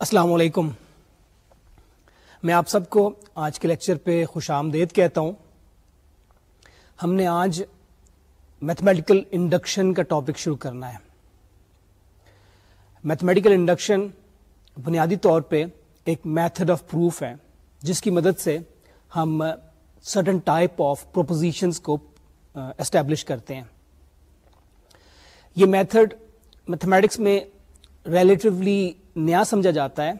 السلام علیکم۔ میں آپ سب کو آج کے لیکچر پہ خوش آمدید کہتا ہوں۔ ہم نے آج میتھمیٹیکل انڈکشن کا ٹاپک شروع کرنا ہے۔ میتھمیٹیکل انڈکشن بنیادی طور پہ ایک میتھڈ آف پروف ہے، جس کی مدد سے ہم سٹن ٹائپ آف پروپوزیشنس کو اسٹیبلش کرتے ہیں۔ یہ میتھڈ میتھمیٹکس میں ریلیٹیولی نیا سمجھا جاتا ہے۔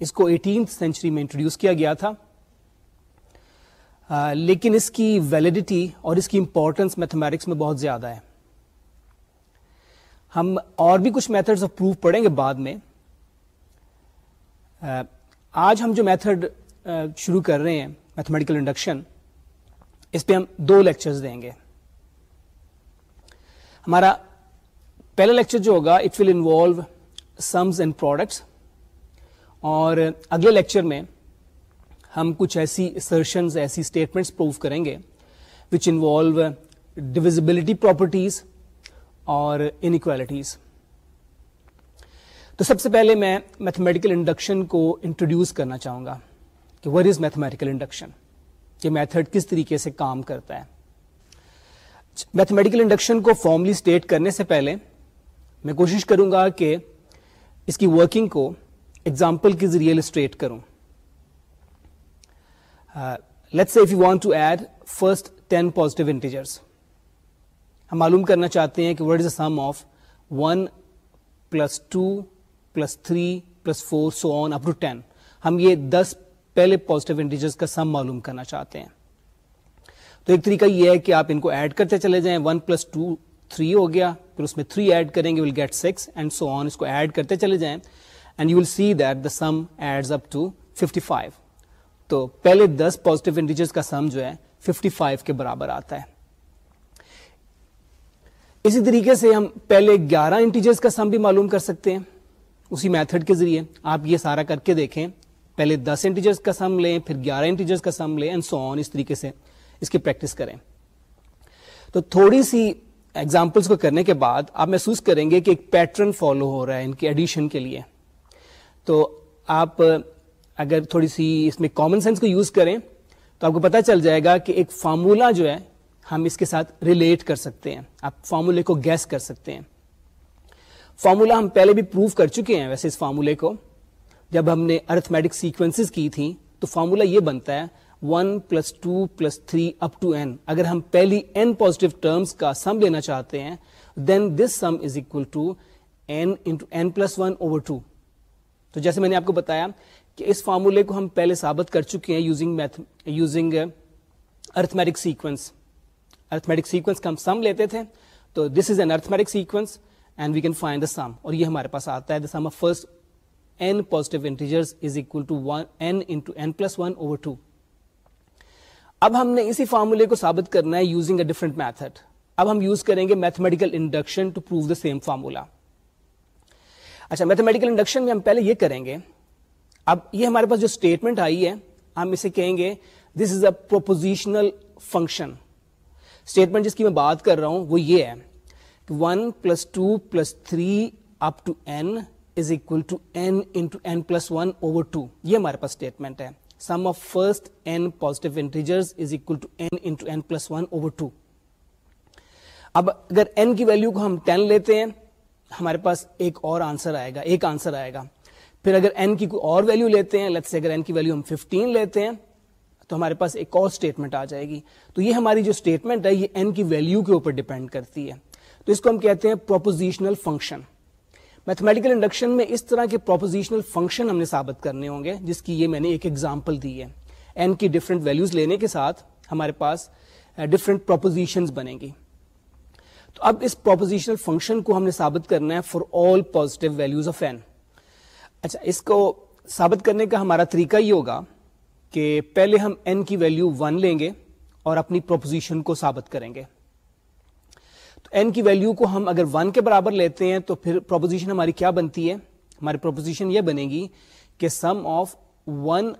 اس کو ایٹینتھ سینچری میں انٹروڈیوس کیا گیا تھا۔ لیکن اس کی ویلڈیٹی اور اس کی امپورٹنس میتھمیٹکس میں بہت زیادہ ہے۔ ہم اور بھی کچھ میتھڈز آف پروف پڑھیں گے بعد میں۔ آج ہم جو میتھڈ شروع کر رہے ہیں میتھمیٹیکل انڈکشن اس پہ ہم دو لیکچرز دیں گے۔ ہمارا پہلا لیکچر جو ہوگا it will involve sums and products اور اگلے لیکچر میں ہم کچھ ایسی اسرشنز ایسی اسٹیٹمنٹس پروف کریں گے وچ انوالو ڈویزبلٹی پراپرٹیز اور انکوالٹیز تو سب سے پہلے میں میتھمیٹیکل انڈکشن کو انٹروڈیوس کرنا چاہوں گا کہ وٹ از میتھمیٹیکل انڈکشن یہ میتھڈ کس طریقے سے کام کرتا ہے؟ میتھمیٹیکل انڈکشن کو فارملی اسٹیٹ کرنے سے پہلے میں کوشش کروں گا کہ اس کی ورکنگ کو ایگزامپل کے ذریعے اسٹریٹ کروں۔ Let say if you want to add first ten positive integers ہم معلوم کرنا چاہتے ہیں کہ what is a sum of one plus two plus three plus four so on up to ten ہم یہ دس پہلے پوزیٹو انٹیجرس کا سم معلوم کرنا چاہتے ہیں۔ تو ایک طریقہ یہ ہے کہ آپ ان کو ایڈ کرتے چلے جائیں ون پلس ٹو تھری ہو گیا، پھر اس میں تھری ایڈ کریں گے will get six and so on اس کو ایڈ کرتے چلے جائیں۔ And you will see that the sum adds up to fifty five تو پہلے دس پوزیٹو انٹیجرس کا سم جو ہے ففٹی فائیو کے برابر آتا ہے۔ اسی طریقے سے ہم پہلے گیارہ انٹیجرس کا سم بھی معلوم کر سکتے ہیں۔ اسی میتھڈ کے ذریعے آپ یہ سارا کر کے دیکھیں۔ پہلے دس انٹیجرس کا سم لیں، پھر گیارہ انٹیجرس کا سم لیں اینڈ سو آن اس طریقے سے اس کی پریکٹس کریں۔ تو تھوڑی سی ایگزامپلس کو کرنے کے بعد آپ محسوس کریں گے کہ ایک پیٹرن فالو ہو رہا ہے ان کے ایڈیشن کے لیے۔ تو آپ، اگر تھوڑی سی اس میں کامن سینس کو یوز کریں تو آپ کو پتا چل جائے گا کہ ایک فارمولا جو ہے ہم اس کے ساتھ ریلیٹ کر سکتے ہیں۔ آپ فارمولے کو گیس کر سکتے ہیں۔ فارمولا ہم پہلے بھی پروف کر چکے ہیں ویسے اس فارمولے کو۔ جب ہم نے ارتھمیٹک سیکوینس کی تھی تو فارمولا یہ بنتا ہے one plus two plus three up to n اگر ہم پہلی این پوزیٹو ٹرمس کا سم لینا چاہتے ہیں then this sum is equal to n into n plus one over two تو جیسے میں نے آپ کو بتایا کہ اس فارمولے کو ہم پہلے ثابت کر چکے ہیں using using arithmetic sequence arithmetic sequence کا ہم سم لیتے تھے، تو this is n arithmetic sequence and we can find the sum اور یہ ہمارے پاس آتا ہے the sum of first n positive integers is equal to n into n plus one over two اب ہم نے اسی فارمولے کو ثابت کرنا ہے یوزنگ اے ڈفرنٹ میتھڈ اب ہم یوز کریں گے mathematical induction to prove the same formula اچھا میتھمیٹیکل انڈکشن میں ہم پہلے یہ کریں گے، اب یہ ہمارے پاس جو اسٹیٹمنٹ آئی ہے، ہم اسے کہیں گے this is a propositional function statement جس کی میں بات کر رہا ہوں، وہ یہ ہے کہ one plus two plus three up to n is equal to n into n plus one over two یہ ہمارے پاس اسٹیٹمنٹ ہے۔ Sum of first n positive integers is equal to n into n plus one over two اب اگر N کی value کو ہم ten لیتے ہیں، ہمارے پاس ایک اور آنسر آئے گا، ایک آنسر آئے گا۔ پھر اگر این کی کوئی اور ویلو لیتے ہیں لیٹ سے اگر این کی ویلو ہم 15 لیتے ہیں، تو ہمارے پاس ایک اور اسٹیٹمنٹ آ جائے گی۔ تو یہ ہماری جو اسٹیٹمنٹ ہے، یہ این کی ویلو کے اوپر ڈیپینڈ کرتی ہے۔ تو اس کو ہم کہتے ہیں پروپوزیشنل فنکشن میتھمیٹیکل انڈکشن میں اس طرح کے پروپوزیشنل فنکشن ہم نے ثابت کرنے ہوں گے، جس کی یہ میں نے ایک ایگزامپل دی ہے۔ این کی ڈفرنٹ ویلوز لینے کے ساتھ ہمارے پاس ڈفرنٹ پروپوزیشن بنے گی۔ تو اب اس پروپوزیشنل فنکشن کو ہم نے ثابت کرنا ہے for all positive values of n اچھا اس کو ثابت کرنے کا ہمارا طریقہ یہ ہوگا کہ پہلے ہم این کی ویلو ون لیں گے اور اپنی پروپوزیشن کو ثابت کریں گے۔ این کی ویلو کو ہم اگر ون کے برابر لیتے ہیں تو پھر پروپوزیشن ہماری کیا بنتی ہے؟ ہماری پروپوزیشن یہ بنے گی کہ sum of one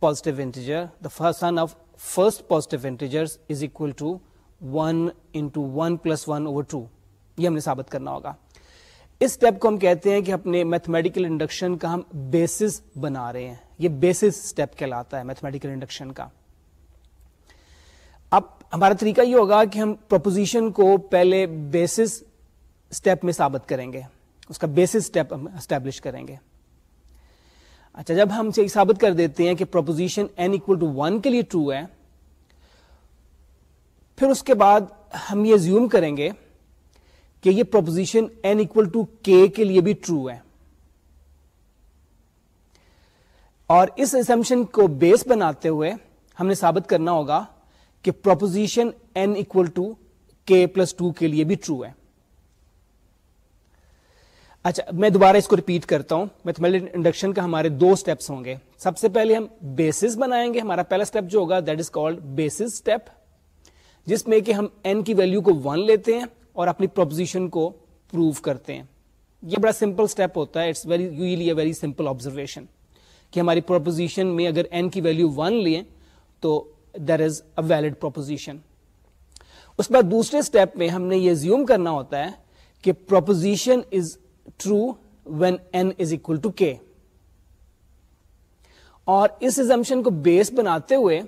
positive integer the sum of first positive integer is equal to one into one plus one over two یہ ہم نے ثابت کرنا ہوگا۔ اس اسٹیپ کو ہم کہتے ہیں کہ اپنے میتھمیٹیکل انڈکشن کا ہم بیسس بنا رہے ہیں۔ یہ بیسس اسٹیپ کہلاتا ہے میتھمیٹیکل انڈکشن کا۔ اب ہمارا طریقہ یہ ہوگا کہ ہم پروپوزیشن کو پہلے بیسس اسٹیپ میں ثابت کریں گے۔ اس کا بیسس اسٹیپ ہم اسٹیبلش کریں گے۔ اچھا جب ہم سے ثابت کر دیتے ہیں کہ proposition n equal to one کے لیے ٹرو ہے، پھر اس کے بعد ہم یہ زیوم کریں گے کہ یہ proposition n equal to k کے لیے بھی ٹرو ہے۔ اور اس اسمپشن کو بیس بناتے ہوئے ہم نے ثابت کرنا ہوگا کہ proposition n equal to k plus two کے لیے بھی ٹرو ہے۔ اچھا میں دوبارہ اس کو ریپیٹ کرتا ہوں۔ میتھمیٹک انڈکشن کا ہمارے دو اسٹیپس ہوں گے۔ سب سے پہلے ہم بیسس بنائیں گے۔ ہمارا پہلا اسٹیپ جو ہوگا that is called basis step جس میں کہ ہم این کی ویلو کو ون لیتے ہیں اور اپنی پروپوزیشن کو پروو کرتے ہیں۔ یہ بڑا سمپل اسٹیپ ہوتا ہے۔ It's very usually a very simple observation کہ ہماری پروپوزیشن میں اگر این کی ویلو ون لیں تو there is a valid proposition اس کے بعد دوسرے اسٹیپ میں ہم نے یہ زیوم کرنا ہوتا ہے کہ proposition is true when n is equal to k اور اس ایزمشن کو بیس بناتے ہوئے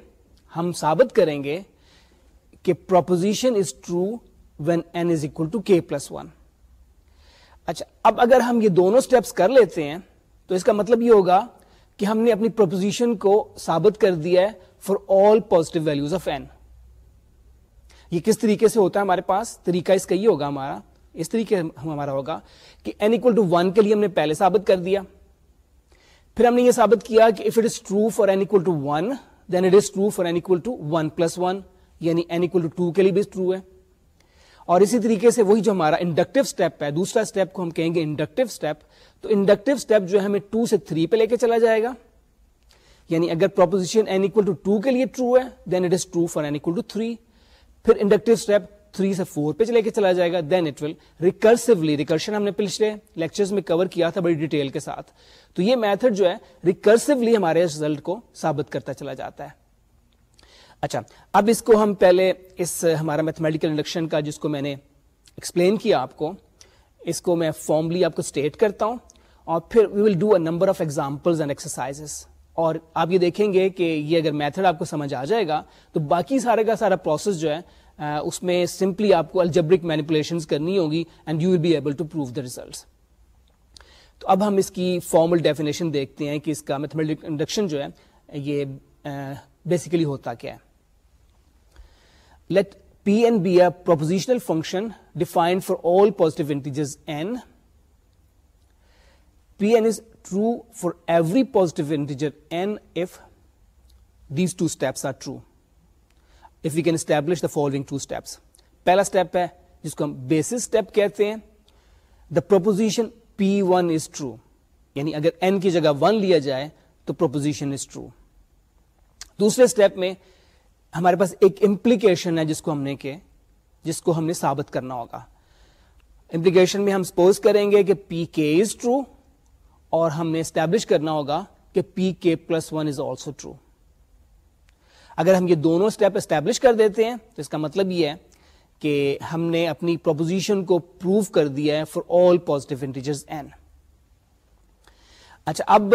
ہم ثابت کریں گے کہ proposition is true when n is equal to k plus one اچھا اب اگر ہم یہ دونوں اسٹیپس کر لیتے ہیں، تو اس کا مطلب یہ ہوگا کہ ہم نے اپنی پروپوزیشن کو ثابت کر دیا ہے for all positive values of n یہ کس طریقے سے ہوتا ہے ہمارے پاس؟ طریقہ اس کا یہ ہوگا ہمارا، اس طریقے ہمارا ہوگا کہ این اکول ٹو ون کے لیے ہم نے پہلے ثابت کر دیا، پھر ہم نے یہ ثابت کیا کہ if it is true for n equal to one then it is true for n equal to one plus one یعنی این اکول ٹو ٹو کے لیے بھی ٹرو ہے۔ اور اسی طریقے سے وہی جو ہمارا انڈکٹیو اسٹیپ ہے، دوسرا اسٹیپ کو ہم کہیں گے انڈکٹیو اسٹیپ تو انڈکٹیو اسٹیپ جو ہے ہمیں ٹو سے تھری پہ لے کے چلا جائے گا۔ یعنی اگر proposition n equal to two کے لیے ٹرو ہے then it is true for n equal to three پھر انڈکٹیو اسٹیپ تھری سے فور پہ لے کے چلا جائے گا then it will recursively recursion ہم نے پچھلے لیکچر میں کور کیا تھا بڑی ڈیٹیل کے ساتھ. تو یہ میتھڈ جو ہے ریکرسولی ہمارے ریزلٹ کو ثابت کرتا چلا جاتا ہے. اچھا اب اس کو ہم پہلے اس ہمارا میتھمیٹیکل انڈکشن کا جس کو میں نے ایکسپلین کیا آپ کو، اس کو میں فارملی آپ کو اسٹیٹ کرتا ہوں اور پھر we will do a number of example and exercise اور آپ یہ دیکھیں گے کہ یہ اگر میتھڈ آپ کو سمجھ آ جائے گا، تو باقی سارے کا سارا پروسیس جو ہے اس میں سمپلی آپ کو الجبرک مینیپولیشن کرنی ہوگی and you will be able to prove the results تو اب ہم اس کی فارمل ڈیفینیشن دیکھتے ہیں کہ اس کا میتھمیٹک انڈکشن جو ہے، یہ بیسیکلی ہوتا کیا ہے۔ Let P n be a propositional function defined for all positive integers n P n is true for every positive integer n if these two steps are true if you can establish the following two steps پہلا step ہے جس کو ہم basis step کہتے ہیں the proposition P one is true یعنی اگر N کی جگہ ون لیا جائے تو پروپوزیشن از ٹرو دوسرے اسٹیپ میں ہمارے پاس ایک امپلیکیشن ہے جس کو ہم نے کہ جس کو ہم نے ثابت کرنا ہوگا۔ امپلیکیشن میں ہم سپوز کریں گے کہ پی کے از ٹرو اور ہم نے اسٹیبلش کرنا ہوگا کہ P k plus one is also true اگر ہم یہ دونوں اسٹیپ اسٹیبلش کر دیتے ہیں، تو اس کا مطلب یہ ہے کہ ہم نے اپنی پروپوزیشن کو پروو کر دیا ہے for all positive integers n اچھا اب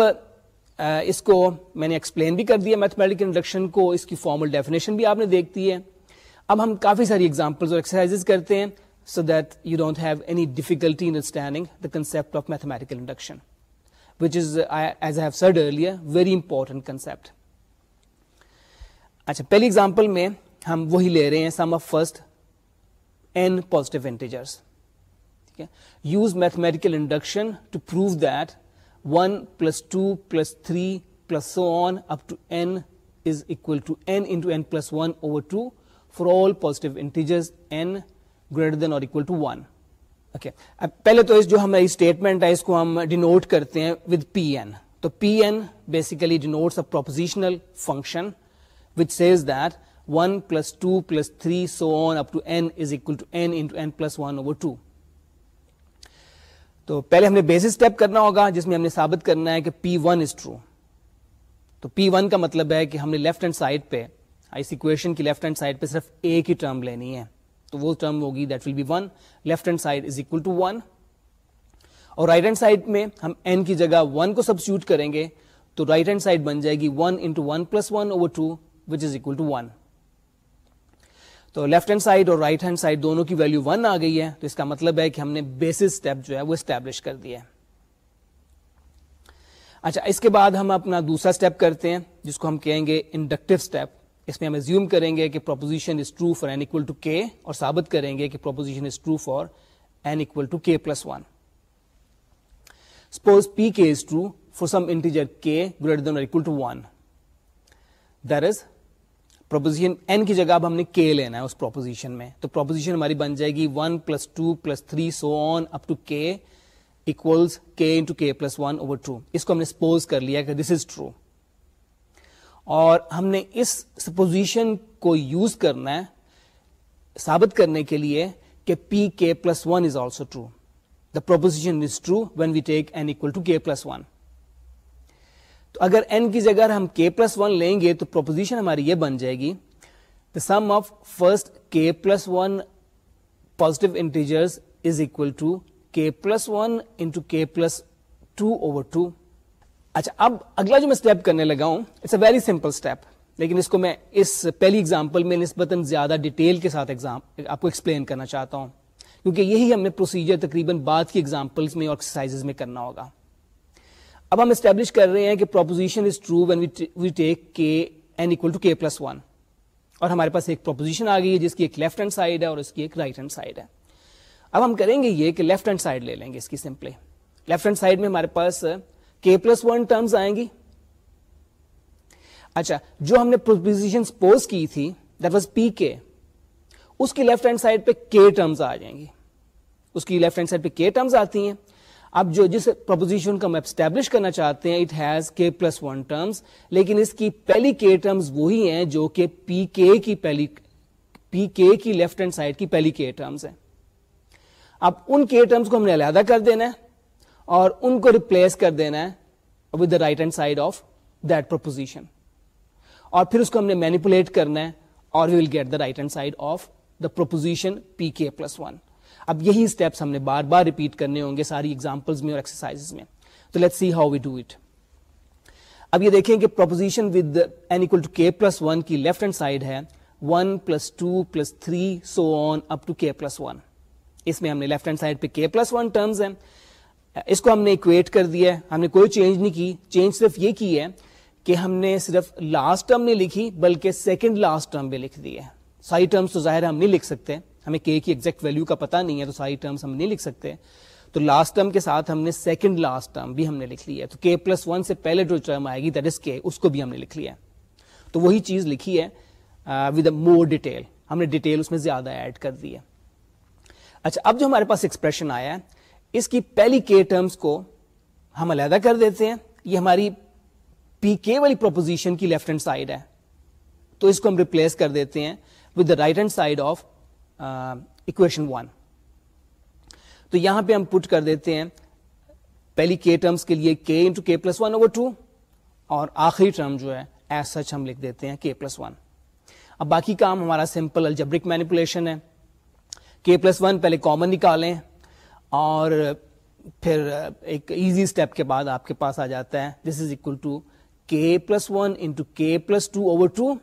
اس کو میں نے ایکسپلین بھی کر دیا میتھمیٹیکل انڈکشن کو، اس کی فارمل ڈیفینیشن بھی آپ نے دیکھتی ہے۔ اب ہم کافی ساری ایگزامپل اور ایکسرسائز کرتے ہیں so that you don't have any difficulty understanding the concept of mathematical induction which is as have heard earlier very important concept اچھا پہلی ایگزامپل میں ہم وہی لے رہے ہیں sum of first n positive integers ٹھیک ہے؟ Use mathematical induction to prove that one plus two plus three plus so on up to n is equal to n into n plus one over two for all positive integers n greater than اور equal to one okay اب uh, پہلے تو اس جو ہماری statement ہے، اس کو ہم denote کرتے ہیں ود پی این تو P n basically denotes a propositional function which says that 1 plus 2 plus 3 so on up to n is equal to n into n plus 1 over 2 تو پہلے ہم نے بیسس اسٹیپ کرنا ہوگا، جس میں ہم نے ثابت کرنا ہے کہ پی ون از ٹرو تو پی ون کا مطلب ہے کہ ہم نے لیفٹ ہینڈ سائڈ پہ، اس اکویشن کی لیفٹ ہینڈ سائڈ پہ صرف ایک ہی ٹرم لینی ہے۔ تو وہ ٹرم ہوگی that will be one left hand side is equal to one اور رائٹ ہینڈ سائڈ میں ہم این کی جگہ ون کو سبسٹیوٹ کریں گے تو رائٹ ہینڈ سائڈ بن جائے گی one into one plus one over two which is equal to one تو لیفٹ ہینڈ سائڈ اور رائٹ ہینڈ سائڈ دونوں کی ویلو ون آ گئی ہے تو اس کا مطلب ہے کہ ہم نے بیسس اسٹیپ جو ہے وہ اسٹیبلش کر دیا ہے۔ اچھا اس کے بعد ہم اپنا دوسرا اسٹیپ کرتے ہیں، جس کو ہم کہیں گے انڈکٹیو اسٹیپ اس میں ہم زیوم کریں گے کہ proposition is true for n equal to k اور ثابت کریں گے کہ proposition is true for n equal to k plus one suppose P k is true for some integer k greater than equal to one there is proposition n کی جگہ اب ہم نے کے لینا ہے اس پروپوزیشن میں. تو پروپوزیشن ہماری بن جائے گی one plus two plus three so on up to k equals k into k plus one over two اس کو ہم نے سپوز کر لیا کہ دس از ٹرو اور ہم نے اس سپوزیشن کو یوز کرنا ہے، ثابت کرنے کے لیے کہ P k plus one is also true the proposition is true when we take n equal to k plus one تو اگر این کی جگہ ہم کے پلس ون لیں گے تو پروپوزیشن ہماری یہ بن جائے گی the sum of first k plus one positive integers is equal to k plus one into k plus two over two اچھا اب اگلا جو میں اسٹیپ کرنے لگا ہوں it's a very simple step لیکن اس کو میں اس پہلی اگزامپل میں نسبتاً زیادہ ڈیٹیل کے ساتھ ایگزام آپ کو ایکسپلین کرنا چاہتا ہوں. کیونکہ یہی ہم نے پروسیجر تقریباً بعد کی ایگزامپلس میں اور ایکسرسائز میں کرنا ہوگا. اب ہم اسٹیبلش کر رہے ہیں کہ proposition is true when we take k n equal to k plus one اور ہمارے پاس ایک پروپوزیشن آ گئی ہے، جس کی ایک لیفٹ ہینڈ سائڈ ہے اور اس کی ایک رائٹ ہینڈ سائڈ ہے. اب ہم کریں گے یہ کہ لیفٹ ہینڈ سائڈ لے لیں گے اس کی سمپلی لیفٹ ہینڈ سائڈ میں ہمارے پاس کے پلس ون ٹرمز آئیں گی۔ اچھا جو ہم نے پروپوزیشن سپوز کی تھی دیٹ واز پی کے اس کی لیفٹ ہینڈ سائڈ پہ کے ٹرمز آ جائیں گی۔ اس کی لیفٹ ہینڈ سائڈ پہ کے ٹرمز آتی ہیں۔ اب جو جس پروپوزیشن کا ہم اسٹیبلش کرنا چاہتے ہیں it has k plus one terms لیکن اس کی پہلی کے ٹرمز وہی ہیں جو کہ پی کے کی پہلی پی کے کی لیفٹ ہینڈ سائڈ کی پہلی کے ٹرمز ہیں۔ اب ان کے ٹرمز کو ہم نے علیحدہ کر دینا ہے۔ اور ان کو ریپلیس کر دینا ہے with the right hand side of that proposition اور پھر اس کو ہم نے مینیپولیٹ کرنا ہے اور we will get the right hand side of the proposition P k plus one اب یہی اسٹیپس ہم نے بار بار ریپیٹ کرنے ہوں گے ساری ایگزامپلس میں اور ایکسرسائز میں. تو let see how we do it اب یہ دیکھیں کہ proposition with n equal to k plus one کی لیفٹ ہینڈ سائڈ ہے. One plus two plus three so on up to k plus one اس میں ہم نے لیفٹ ہینڈ سائڈ پہ کے پلس ون ٹرمز ہیں. اس کو ہم نے اکویٹ کر دیا ہے۔ ہم نے کوئی چینج نہیں کی۔ چینج صرف یہ کی ہے کہ ہم نے صرف لاسٹ ٹرم نہیں لکھی، بلکہ سیکنڈ لاسٹ ٹرم بھی لکھ دی ہے۔ ساری ٹرمس تو ظاہر ہم نہیں لکھ سکتے۔ ہمیں کے کی ایگزیکٹ ویلو کا پتا نہیں ہے، تو ساری ٹرمس ہم نہیں لکھ سکتے۔ تو لاسٹ ٹرم کے ساتھ ہم نے سیکنڈ لاسٹ ٹرم بھی ہم نے لکھ لی ہے۔ تو کے پلس ون سے پہلے جو ٹرم آئے گی دیٹ از کے اس کو بھی ہم نے لکھ لیا تو وہی چیز لکھی ہے ود مور ڈیٹیل ہم نے ڈیٹیل اس میں زیادہ ایڈ کر دی ہے۔ اچھا اب جو ہمارے پاس ایکسپریشن آیا ہے اس کی پہلی کے ٹرمز کو ہم علیحدہ کر دیتے ہیں۔ یہ ہماری پی کے والی پروپوزیشن کی لیفٹ ہینڈ سائڈ ہے۔ تو اس کو ہم ریپلیس کر دیتے ہیں with the right hand side of equation one تو یہاں پہ ہم پٹ کر دیتے ہیں پہلی کے ٹرمز کے لیے کے انٹو کے پلس ون اوور ٹو اور آخری ٹرم جو ہے ایز سچ ہم لکھ دیتے ہیں کے پلس ون اب باقی کام ہمارا سمپل الجبرک مینیپولیشن ہے۔ کے پلس ون پہلے کامن نکالیں۔ اور پھر ایک ایزی اسٹیپ کے بعد آپ کے پاس آ جاتا ہے. This is equal to k plus one into k plus two over two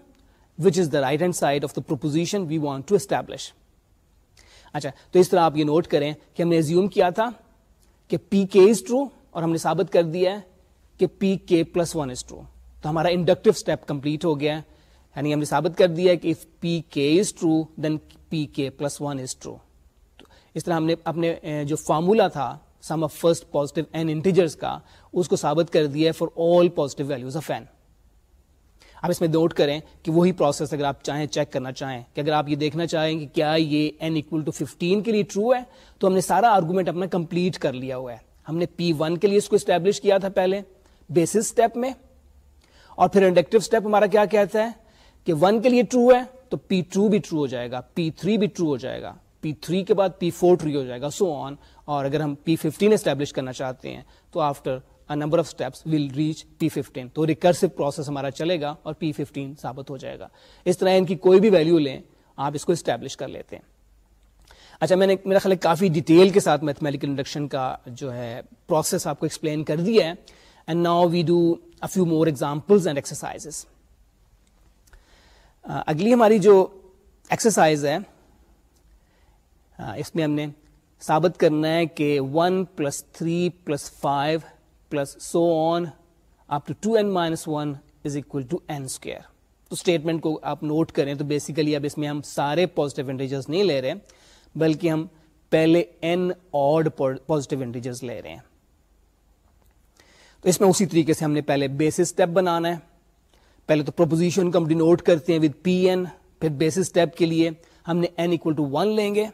which is the right hand side of the proposition we want to establish اچھا تو اس طرح آپ یہ نوٹ کریں کہ ہم نے زیوم کیا تھا کہ پی کے از ٹرو اور ہم نے ثابت کر دیا ہے کہ P k plus one is true تو ہمارا انڈکٹیو اسٹیپ کمپلیٹ ہو گیا یعنی ہم نے ثابت کر دیا ہے کہ if P k is true then P k plus one is true اس طرح ہم نے اپنے جو فارمولا تھا sum of first positive n integers کا، اس کو ثابت کر دیا for all positive values of n آپ اس میں نوٹ کریں کہ وہی پروسیس اگر آپ چاہیں چیک کرنا چاہیں، کہ اگر آپ یہ دیکھنا چاہیں کہ کیا یہ این اکول ٹو ففٹین کے لیے ٹرو ہے، تو ہم نے سارا آرگومنٹ اپنا کمپلیٹ کر لیا ہوا ہے۔ ہم نے پی ون کے لیے اس کو اسٹیبلش کیا تھا پہلے بیسس اسٹیپ میں۔ اور پھر انڈکٹیو اسٹیپ ہمارا کیا کہتا ہے؟ کہ ون کے لیے ٹرو ہے، تو پی ٹو بھی ٹرو ہو جائے گا پی تھری بھی ٹرو ہو جائے گا۔ پی تھری کے بعد پی فور ٹری ہو جائے گا سو so آن اور اگر ہم پی ففٹین اسٹیبلش کرنا چاہتے ہیں، تو after number of steps will reach P fifteen تو ریکرسو پروسیس ہمارا چلے گا اور پی ففٹین ثابت ہو جائے گا. اس طرح ان کی کوئی بھی ویلو لیں، آپ اس کو اسٹیبلش کر لیتے ہیں. اچھا میں نے میرا خیال کافی ڈیٹیل کے ساتھ میتھمیٹیکل انڈکشن کا جو ہے پروسیس آپ کو ایکسپلین کر دیا ہے. And now we do a few more examples and exercise اگلی ہماری جو ایکسرسائز ہے ہاں، اس میں ہم نے ثابت کرنا ہے کہ one plus three plus five plus so on up to two n minus one is equal to n square تو اسٹیٹمنٹ کو آپ نوٹ کریں تو بیسیکلی اب اس میں ہم سارے پازیٹیو انٹیجرز نہیں لے رہے بلکہ ہم پہلے این آڈ پازیٹیو انٹیجرز لے رہے ہیں۔ تو اس میں اسی طریقے سے ہم نے پہلے بیس اسٹیپ بنانا ہے۔ پہلے تو پروپوزیشن کو ہم ڈینوٹ کرتے ہیں ود پی این پھر بیس اسٹیپ کے لیے ہم نے این اکول ٹو ون لیں گے۔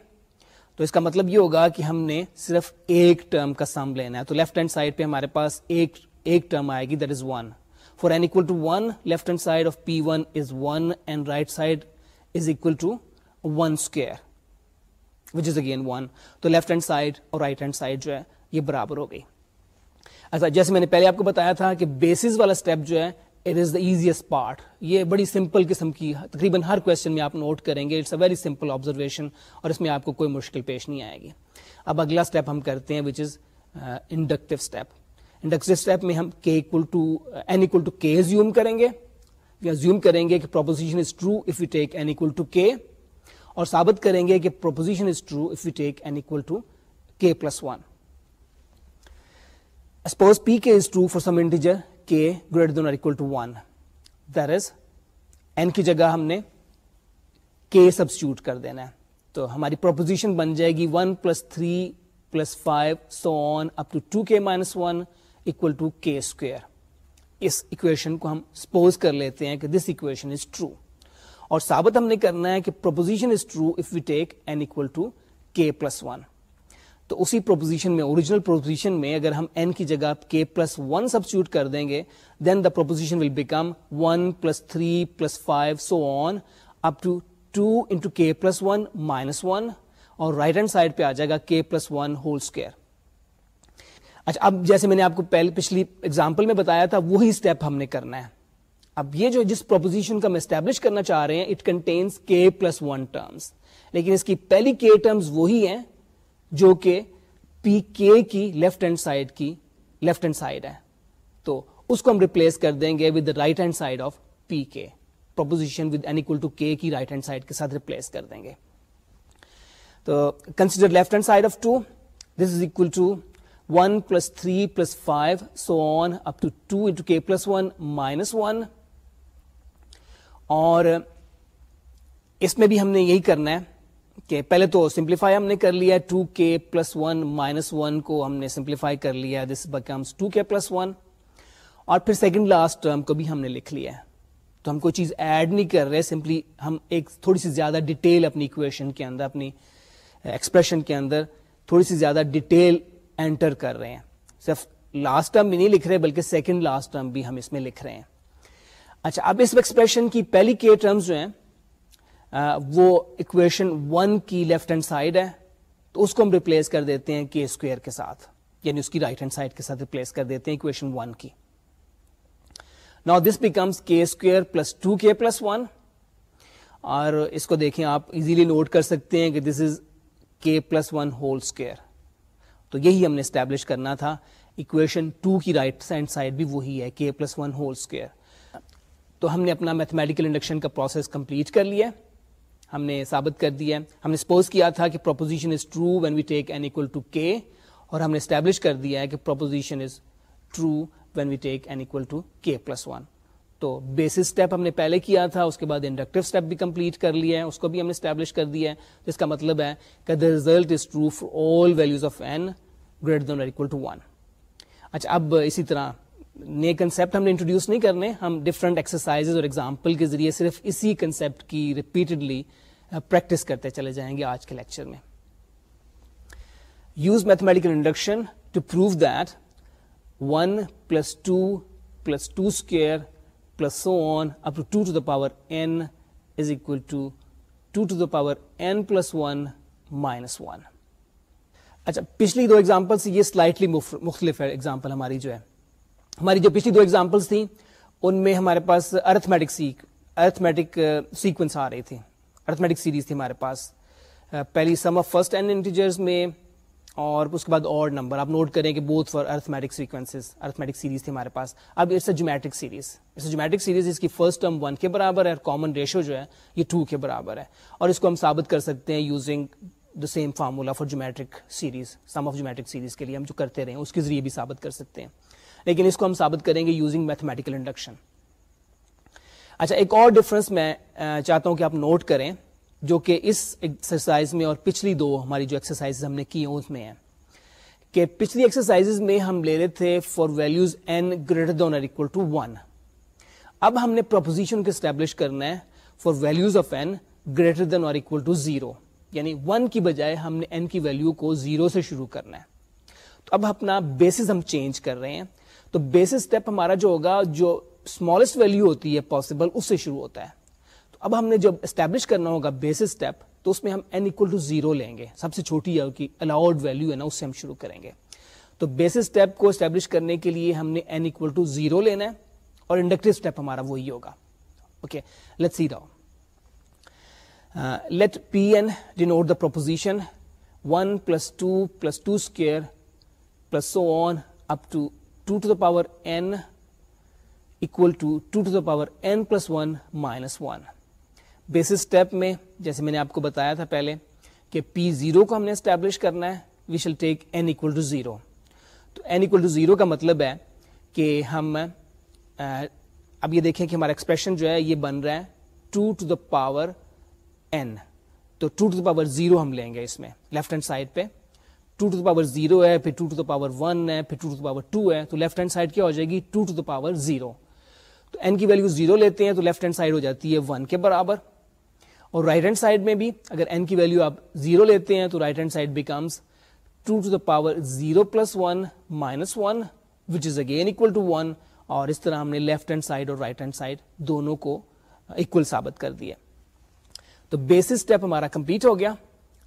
تو اس کا مطلب یہ ہوگا کہ ہم نے صرف ایک ٹرم کا سم لینا ہے۔ تو لیفٹ ہینڈ سائڈ پہ ہمارے پاس ایک ایک ٹرم آئے گی that is one for n equal to one left hand side of P one is one and right side is equal to one square which is again one تو left hand side اور right hand side جو ہے، یہ برابر ہو گئی۔ اچھا جیسے میں نے پہلے آپ کو بتایا تھا کہ بیسز والا اسٹیپ جو ہے it is the easiest part یہ بڑی سمپل قسم کی تقریباً ہر کوشچن میں آپ نوٹ کریں گے. It's a very simple observation اور اس میں آپ کو کوئی مشکل پیش نہیں آئے گی. اب اگلا اسٹیپ ہم کرتے ہیں which is inductive step inductive step میں ہم k equal to n equal to k assume کریں گے. یا زیوم کریں گے کہ proposition is true if you take n equal to k اور ثابت کریں گے کہ proposition is true if you take n equal to k plus one suppose P k is true for some integer k greater than equal to one there is n کی جگہ ہم نے کے سبسٹیوٹ کر دینا ہے. تو ہماری پروپوزیشن بن جائے گی one plus three plus five so on up to two k minus one equal to k square us equation کو ہم سپوز کر لیتے ہیں کہ دس اکویشن از ٹرو اور ثابت ہم نے کرنا ہے کہ proposition is true if you take n equal to k plus one تو اسی پروپوزیشن میں اوریجنل پروپوزیشن میں اگر ہم این کی جگہ کے پلس ون سبسٹیوٹ کر دیں گے then the proposition will become one plus three plus five so on up to two into k plus one minus one اور رائٹ ہینڈ سائڈ پہ آ جائے گا k plus one whole square اچھا اب جیسے میں نے آپ کو پہلے پچھلی اگزامپل میں بتایا تھا، وہی اسٹیپ ہم نے کرنا ہے۔ اب یہ جو جس پروپوزیشن کا ہم اسٹیبلش کرنا چاہ رہے ہیں it contains k plus one terms لیکن اس کی پہلی کے ٹرمز وہی ہیں جو کہ پی کے کی لیفٹ ہینڈ سائڈ کی لیفٹ ہینڈ سائڈ ہے۔ تو اس کو ہم ریپلیس کر دیں گے with right hand side of P k proposition with n equal to k کی رائٹ ہینڈ سائڈ کے ساتھ ریپلیس کر دیں گے۔ تو consider left hand side of two this is equal to one plus three plus five so on up to two into k plus one minus one اور اس میں بھی ہم نے یہی کرنا ہے۔ کہ پہلے تو سمپلیفائی ہم نے کر لیا ٹو کے پلس ون مائنس ون کو ہم نے سمپلیفائی کر لیا this becomes two k plus one اور پھر سیکنڈ لاسٹ ٹرم کو بھی ہم نے لکھ لیا ہے. تو ہم کوئی چیز ایڈ نہیں کر رہے سمپلی ہم ایک تھوڑی سی زیادہ ڈیٹیل اپنی اکویشن کے اندر، اپنی eh, ایکسپریشن کے اندر تھوڑی سی زیادہ ڈیٹیل انٹر کر رہے ہیں. صرف لاسٹ ٹرم بھی نہیں لکھ رہے، بلکہ سیکنڈ لاسٹ ٹرم بھی ہم اس میں لکھ رہے ہیں. اچھا اب اس ایکسپریشن کی پہلی کے ٹرمز جو ہیں وہ اکویشن ون کی لیفٹ ہینڈ سائڈ ہے، تو اس کو ہم ریپلیس کر دیتے ہیں کے اسکوئر کے ساتھ یعنی اس کی رائٹ ہینڈ سائڈ کے ساتھ ریپلیس کر دیتے ہیں اکویشن ون کی۔ نا this becomes k square plus two k plus one اور اس کو دیکھیں، آپ ایزیلی نوٹ کر سکتے ہیں کہ this is k plus one whole square تو یہی ہم نے اسٹیبلش کرنا تھا۔ اکویشن ٹو کی رائٹ ہینڈ سائڈ بھی وہی ہے کے پلس ون ہول اسکوئر تو ہم نے اپنا میتھمیٹیکل انڈکشن کا پروسیس کمپلیٹ کر لیا۔ ہم نے ثابت کر دیا ہم نے سپوز کیا تھا کہ proposition is true when we take n equal to k اور ہم نے اسٹیبلش کر دیا ہے کہ proposition is true when we take n equal to k plus one تو بیسس اسٹیپ ہم نے پہلے کیا تھا، اس کے بعد انڈکٹیو اسٹیپ بھی کمپلیٹ کر لیا ہے، اس کو بھی ہم نے اسٹیبلش کر دیا ہے، جس کا مطلب ہے کہ the result is true for all values of n greater than equal to one اچھا اب اسی طرح نئے کنسپٹ ہم نے انٹروڈیوس نہیں کرنے، ہم ڈفرنٹ ایکسرسائز اور ایگزامپل کے ذریعے صرف اسی کنسپٹ کی ریپیٹڈلی پریکٹس uh, کرتے چلے جائیں گے آج کے لیکچر میں۔ Use mathematical induction to prove that one plus two plus two square plus so on up to two to the power n is equal to two to the power n plus one minus one اچھا پچھلی دو example سے یہ slightly مختلف ہے example ہماری جو ہے۔ ہماری جو پچھلی دو ایگزامپلس تھیں، ان میں ہمارے پاس ارتھمیٹک سیک ارتھمیٹک سیکوینس آ رہی تھی۔ ارتھمیٹک سیریز تھی ہمارے پاس۔ uh, پہلی sum of first n integers میں، اور اس کے بعد اور نمبر آپ نوٹ کریں کہ both for arithmetic sequences arithmetic series تھی ہمارے پاس۔ اب it's a geometric series it's a geometric series اس کی فرسٹ ٹرم ون کے برابر ہے اور کامن ریشو جو ہے، یہ ٹو کے برابر ہے۔ اور اس کو ہم ثابت کر سکتے ہیں using the same formula for geometric series sum of geometric series کے لیے ہم جو کرتے رہے ہیں، اس کے ذریعے بھی ثابت کر سکتے ہیں۔ لیکن اس کو ہم ثابت کریں گے یوزنگ میتھمیٹیکل انڈکشن اچھا ایک اور ڈفرنس میں چاہتا ہوں کہ آپ نوٹ کریں جو کہ اس ایکسرسائز میں اور پچھلی دو ہماری جو ایکسرسائز ہم نے کی ہیں، اس میں ہیں۔ کہ پچھلی ایکسرسائز میں ہم لے رہے تھے for values n greater than or equal to one اب ہم نے پروپوزیشن کو اسٹیبلش کرنا ہے for values of n greater than or equal to zero یعنی ون کی بجائے ہم نے این کی ویلو کو زیرو سے شروع کرنا ہے۔ تو اب اپنا بیسس ہم چینج کر رہے ہیں۔ تو بیسس اسٹیپ ہمارا جو ہوگا، جو اسمالسٹ ویلو ہوتی ہے پاسبل اس سے شروع ہوتا ہے۔ تو اب ہم نے جب اسٹیبلش کرنا ہوگا بیس اسٹیپ تو اس میں ہم این اکول ٹو زیرو لیں گے۔ سب سے چھوٹی ہے کہ الاؤڈ ویلو ہے نا، اس سے ہم شروع کریں گے۔ تو بیس اسٹیپ کو اسٹیبلش کرنے کے لیے ہم نے این اکول ٹو زیرو لینا ہے، اور انڈکٹیو اسٹیپ ہمارا وہی ہوگا۔ Okay let see row let P n denote the proposition one plus two plus two square plus so on up to two to the power n equal to two to the power n plus one minus one basis step میں جیسے میں نے آپ کو بتایا تھا پہلے کہ پی زیرو کو ہم نے اسٹیبلش کرنا ہے we shall take n equal to zero تو این اکول ٹو زیرو کا مطلب ہے کہ ہم اب یہ دیکھیں کہ ہمارا ایکسپریشن جو ہے یہ بن رہا ہے two to the power n تو two to the power zero ہم لیں گے اس میں لیفٹ ہینڈ سائڈ پہ two to the power zero ہے، پھر two to the power one ہے، پھر two to the power two ہے، تو لیفٹ ہینڈ سائڈ کیا ہو جائے گی؟ Two to the power zero تو این کی ویلو زیرو لیتے ہیں تو لیفٹ ہینڈ سائڈ ہو جاتی ہے ون کے برابر. اور رائٹ ہینڈ سائڈ میں بھی اگر این کی ویلو آپ زیرو لیتے ہیں تو right hand side becomes two to the power zero plus one minus one which is again equal to one اور اس طرح ہم نے لیفٹ ہینڈ سائڈ اور رائٹ ہینڈ سائڈ دونوں کو اکول ثابت کر دیا تو بیسس اسٹیپ ہمارا کمپلیٹ ہو گیا.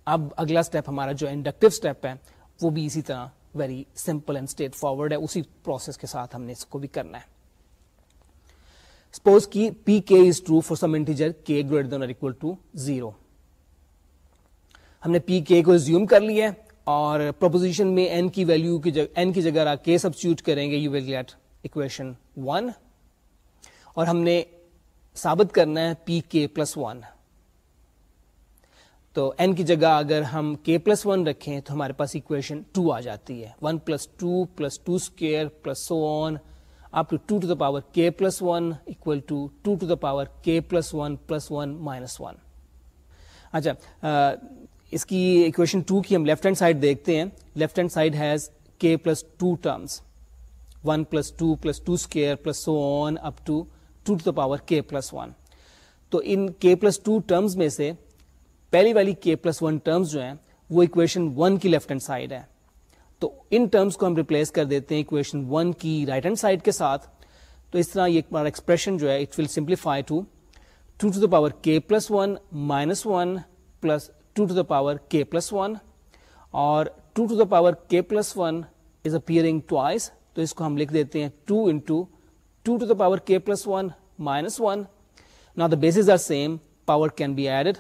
اب اگلا اسٹیپ ہمارا جو انڈکٹیو اسٹیپ ہے، وہ بھی اسی طرح very simple and straightforward ہے۔ اسی پروسیس کے ساتھ ہم نے اس کو بھی کرنا ہے۔ سپوز کی P k is true for some integer k greater than equal to zero ہم نے پی کے کو زیوم کر لیا ہے اور پروپوزیشن میں این کی ویلو کی جگہ این کی جگہ کے سبسٹیوٹ کریں گے you will get equation one اور ہم نے ثابت کرنا ہے پی کے پلس ون تو این کی جگہ اگر ہم کے پلس ون رکھیں تو ہمارے پاس اکویشن ٹو آ جاتی ہے۔ One plus two plus two square plus so on up to 2 to the power k plus 1 equal to 2 to the power k plus 1 plus 1 minus 1 اچھا اس کی اکویشن 2 کی ہم لیفٹ ہینڈ سائڈ دیکھتے ہیں۔ Left hand side has k plus two terms one plus two plus two square plus so on up to two to the power k plus one تو ان k plus two terms میں سے پہلی والی کے plus one terms جو ہیں، وہ اکویشن ون کی لیفٹ ہینڈ سائڈ ہے تو ان ٹرمز کو ہم ریپلیس کر دیتے ہیں اکویشن ون کی رائٹ ہینڈ سائڈ کے ساتھ۔ تو اس طرح یہ ہمارا ایکسپریشن جو ہے it will simplify to two to the power k plus one minus one plus two to the power k plus one اور two to the power k plus one is appearing twice تو اس کو ہم لکھ دیتے ہیں two into two to the power k plus one minus one نا the bases are same power can be added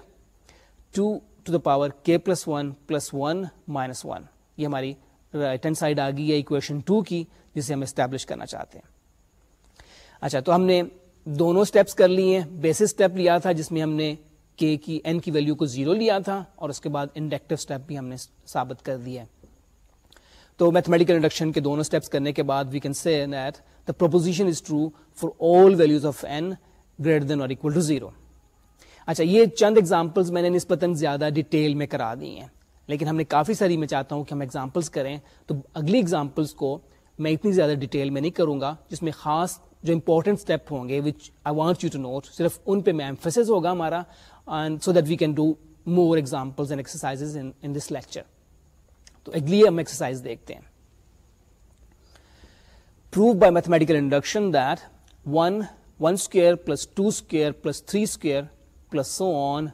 two to the power k plus one plus one minus one یہ ہماری رائٹ ہینڈ سائڈ آ گئی ہے equation two کی، جسے ہم establish کرنا چاہتے ہیں۔ اچھا تو ہم نے دونوں اسٹیپس کر لیے بیسس اسٹیپ لیا تھا، جس میں ہم نے کے کی این کی ویلو کو زیرو لیا تھا، اور اس کے بعد انڈکٹیو اسٹیپ بھی ہم نے ثابت کر دیا تو میتھمیٹیکل انڈکشن کے دونوں اسٹیپس کرنے کے بعد we can see that the proposition is true for all values of n greater than or equal to zero اچھا یہ چند ایگزامپلس میں نے نسبتاً زیادہ ڈیٹیل میں کرا دی ہیں۔ لیکن ہم نے کافی ساری میں چاہتا ہوں کہ ہم ایگزامپلس کریں۔ تو اگلی ایگزامپلس کو میں اتنی زیادہ ڈیٹیل میں نہیں کروں گا، جس میں خاص جو امپورٹنٹ اسٹیپ ہوں گے which I want you to note صرف ان پہ میں ایمفیس ہوگا ہمارا۔ So that we can do more examples and exercise in this lecture تو اگلی ہم ایکسرسائز دیکھتے ہیں۔ Prove by mathematical induction that one one square plus two square plus three square plus so on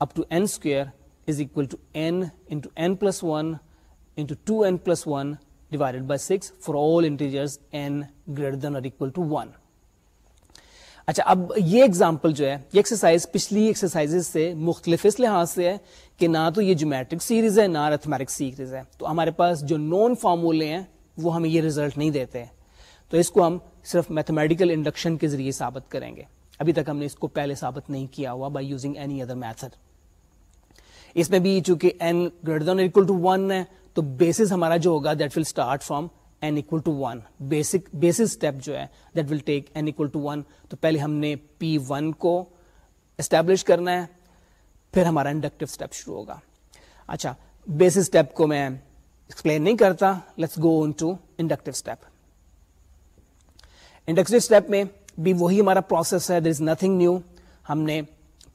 up to n square is equal to n into n plus 1 into 2n plus 1 divided by 6 for all integers n greater than or equal to 1. اچھا اب یہ example جو ہے، یہ exercise پچھلی exercise سے مختلف اس لحاظ سے ہے کہ نہ تو یہ جومیٹرک سیریز ہے، نہ ارتھمیٹک سیریز ہے۔ تو ہمارے پاس جو نون فارمولے ہیں، وہ ہمیں یہ ریزلٹ نہیں دیتے۔ تو اس کو ہم صرف میتھمیٹیکل انڈکشن کے ذریعے ثابت کریں گے۔ ابھی تک ہم نے اس کو پہلے ثابت نہیں کیا ہوا by using any other method اس میں بھی چونکہ n greater than equal to one ہے، تو بیسس ہمارا جو ہوگا that will start from n equal to one basic basis step جو ہے that will take n equal to one تو پہلے ہم نے پی ون کو اسٹیبلش کرنا ہے، پھر ہمارا انڈکٹیو اسٹیپ شروع ہوگا. اچھا بیسس اسٹیپ کو میں ایکسپلین نہیں کرتا. Let's go into inductive step inductive step میں بھی وہی ہمارا پروسیس ہے دیر از نتھنگ نیو ہم نے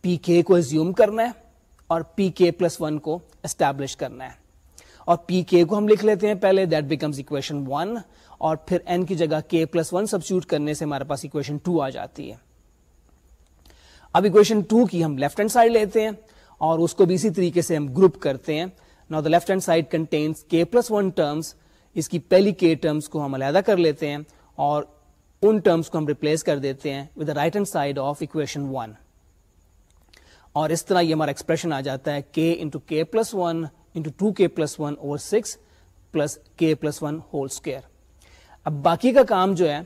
پی کے کو ایزیوم کرنا ہے اور پی کے پلس ون کو اسٹیبلش کرنا ہے۔ اور پی کے کو ہم لکھ لیتے ہیں پہلے دیٹ بیکمز اکویشن ون اور پھر این کی جگہ کے پلس ون سبسٹیوٹ کرنے سے ہمارے پاس اکویشن ٹو آ جاتی ہے۔ اب اکویشن ٹو کی ہم لیفٹ ہینڈ سائڈ لیتے ہیں اور اس کو بھی اسی طریقے سے ہم گروپ کرتے ہیں۔ نا the left hand side contains k plus one terms اس کی پہلی کے ٹرمس کو ہم علیحدہ کر لیتے ہیں اور ان ٹرمس کو ہم ریپلیس کر دیتے ہیں with right hand side of equation one اور اس طرح یہ ہمارا ایکسپریشن آ جاتا ہے k into k plus one into two k plus one over six plus k plus one whole square اب باقی کا کام جو ہے،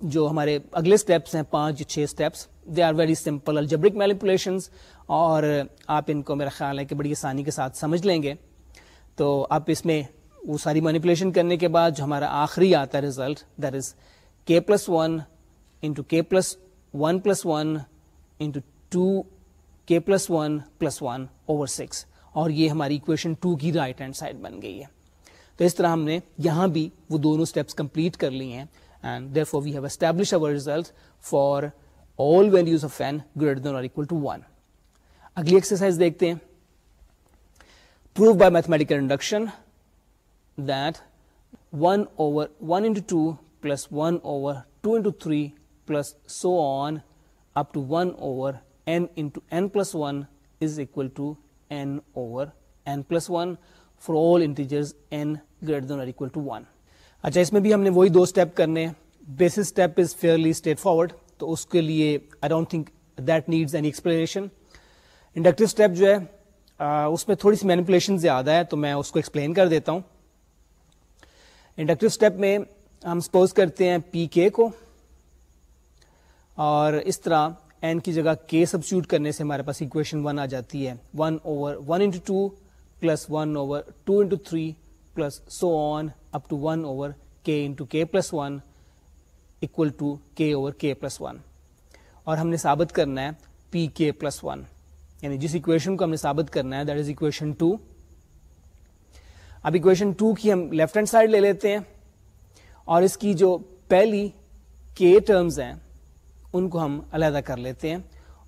جو ہمارے اگلے اسٹیپس ہیں، پانچ چھ steps they are very simple algebraic manipulation اور آپ ان کو میرا خیال ہے کہ بڑی آسانی کے ساتھ سمجھ لیں گے۔ تو آپ اس میں وہ ساری مینیپولیشن کرنے کے بعد جو ہمارا آخری آتا ہے result that is k plus one into k plus one plus one into two k plus one plus one over six اور یہ ہماری اکویشن ٹو کی رائٹ ہینڈ سائڈ بن گئی ہے۔ تو اس طرح ہم نے یہاں بھی وہ دونوں اسٹیپس کمپلیٹ کر لی ہیں and therefore we have establish our result for all values of n greater than or equal to one اگلی ایکسرسائز دیکھتے ہیں۔ Prove by mathematical induction that one over one into two plus one over two into three plus so on up to one over n into n plus one is equal to n over n plus 1 for all integers n greater than or equal to 1 اچھا اس میں بھی ہم نے وہی دو step کرنے ہیں۔ Basis step is fairly straightforward تو اس کے لیے I don't think that needs any explanation inductive step جو ہے uh, اس میں تھوڑی سی مینیپولیشن زیادہ ہے تو میں اس کو ایکسپلین کر دیتا ہوں۔ انڈکٹیو اسٹیپ میں ہم سپوز کرتے ہیں پی کے کو اور اس طرح این کی جگہ کے سبسٹیوٹ کرنے سے ہمارے پاس اکویشن ون آ جاتی ہے۔ One over one into two plus one over two into three plus so on up to one over k into k plus one equal to k over k plus one اور ہم نے ثابت کرنا ہے پی k plus one یعنی جس equation کو ہم نے ثابت کرنا ہے دیٹ از اکویشن ٹو اب اکویشن ٹو کی ہم لیفٹ ہینڈ سائڈ لے لیتے ہیں۔ اور اس کی جو پہلی کے ٹرمز ہیں، ان کو ہم علیحدہ کر لیتے ہیں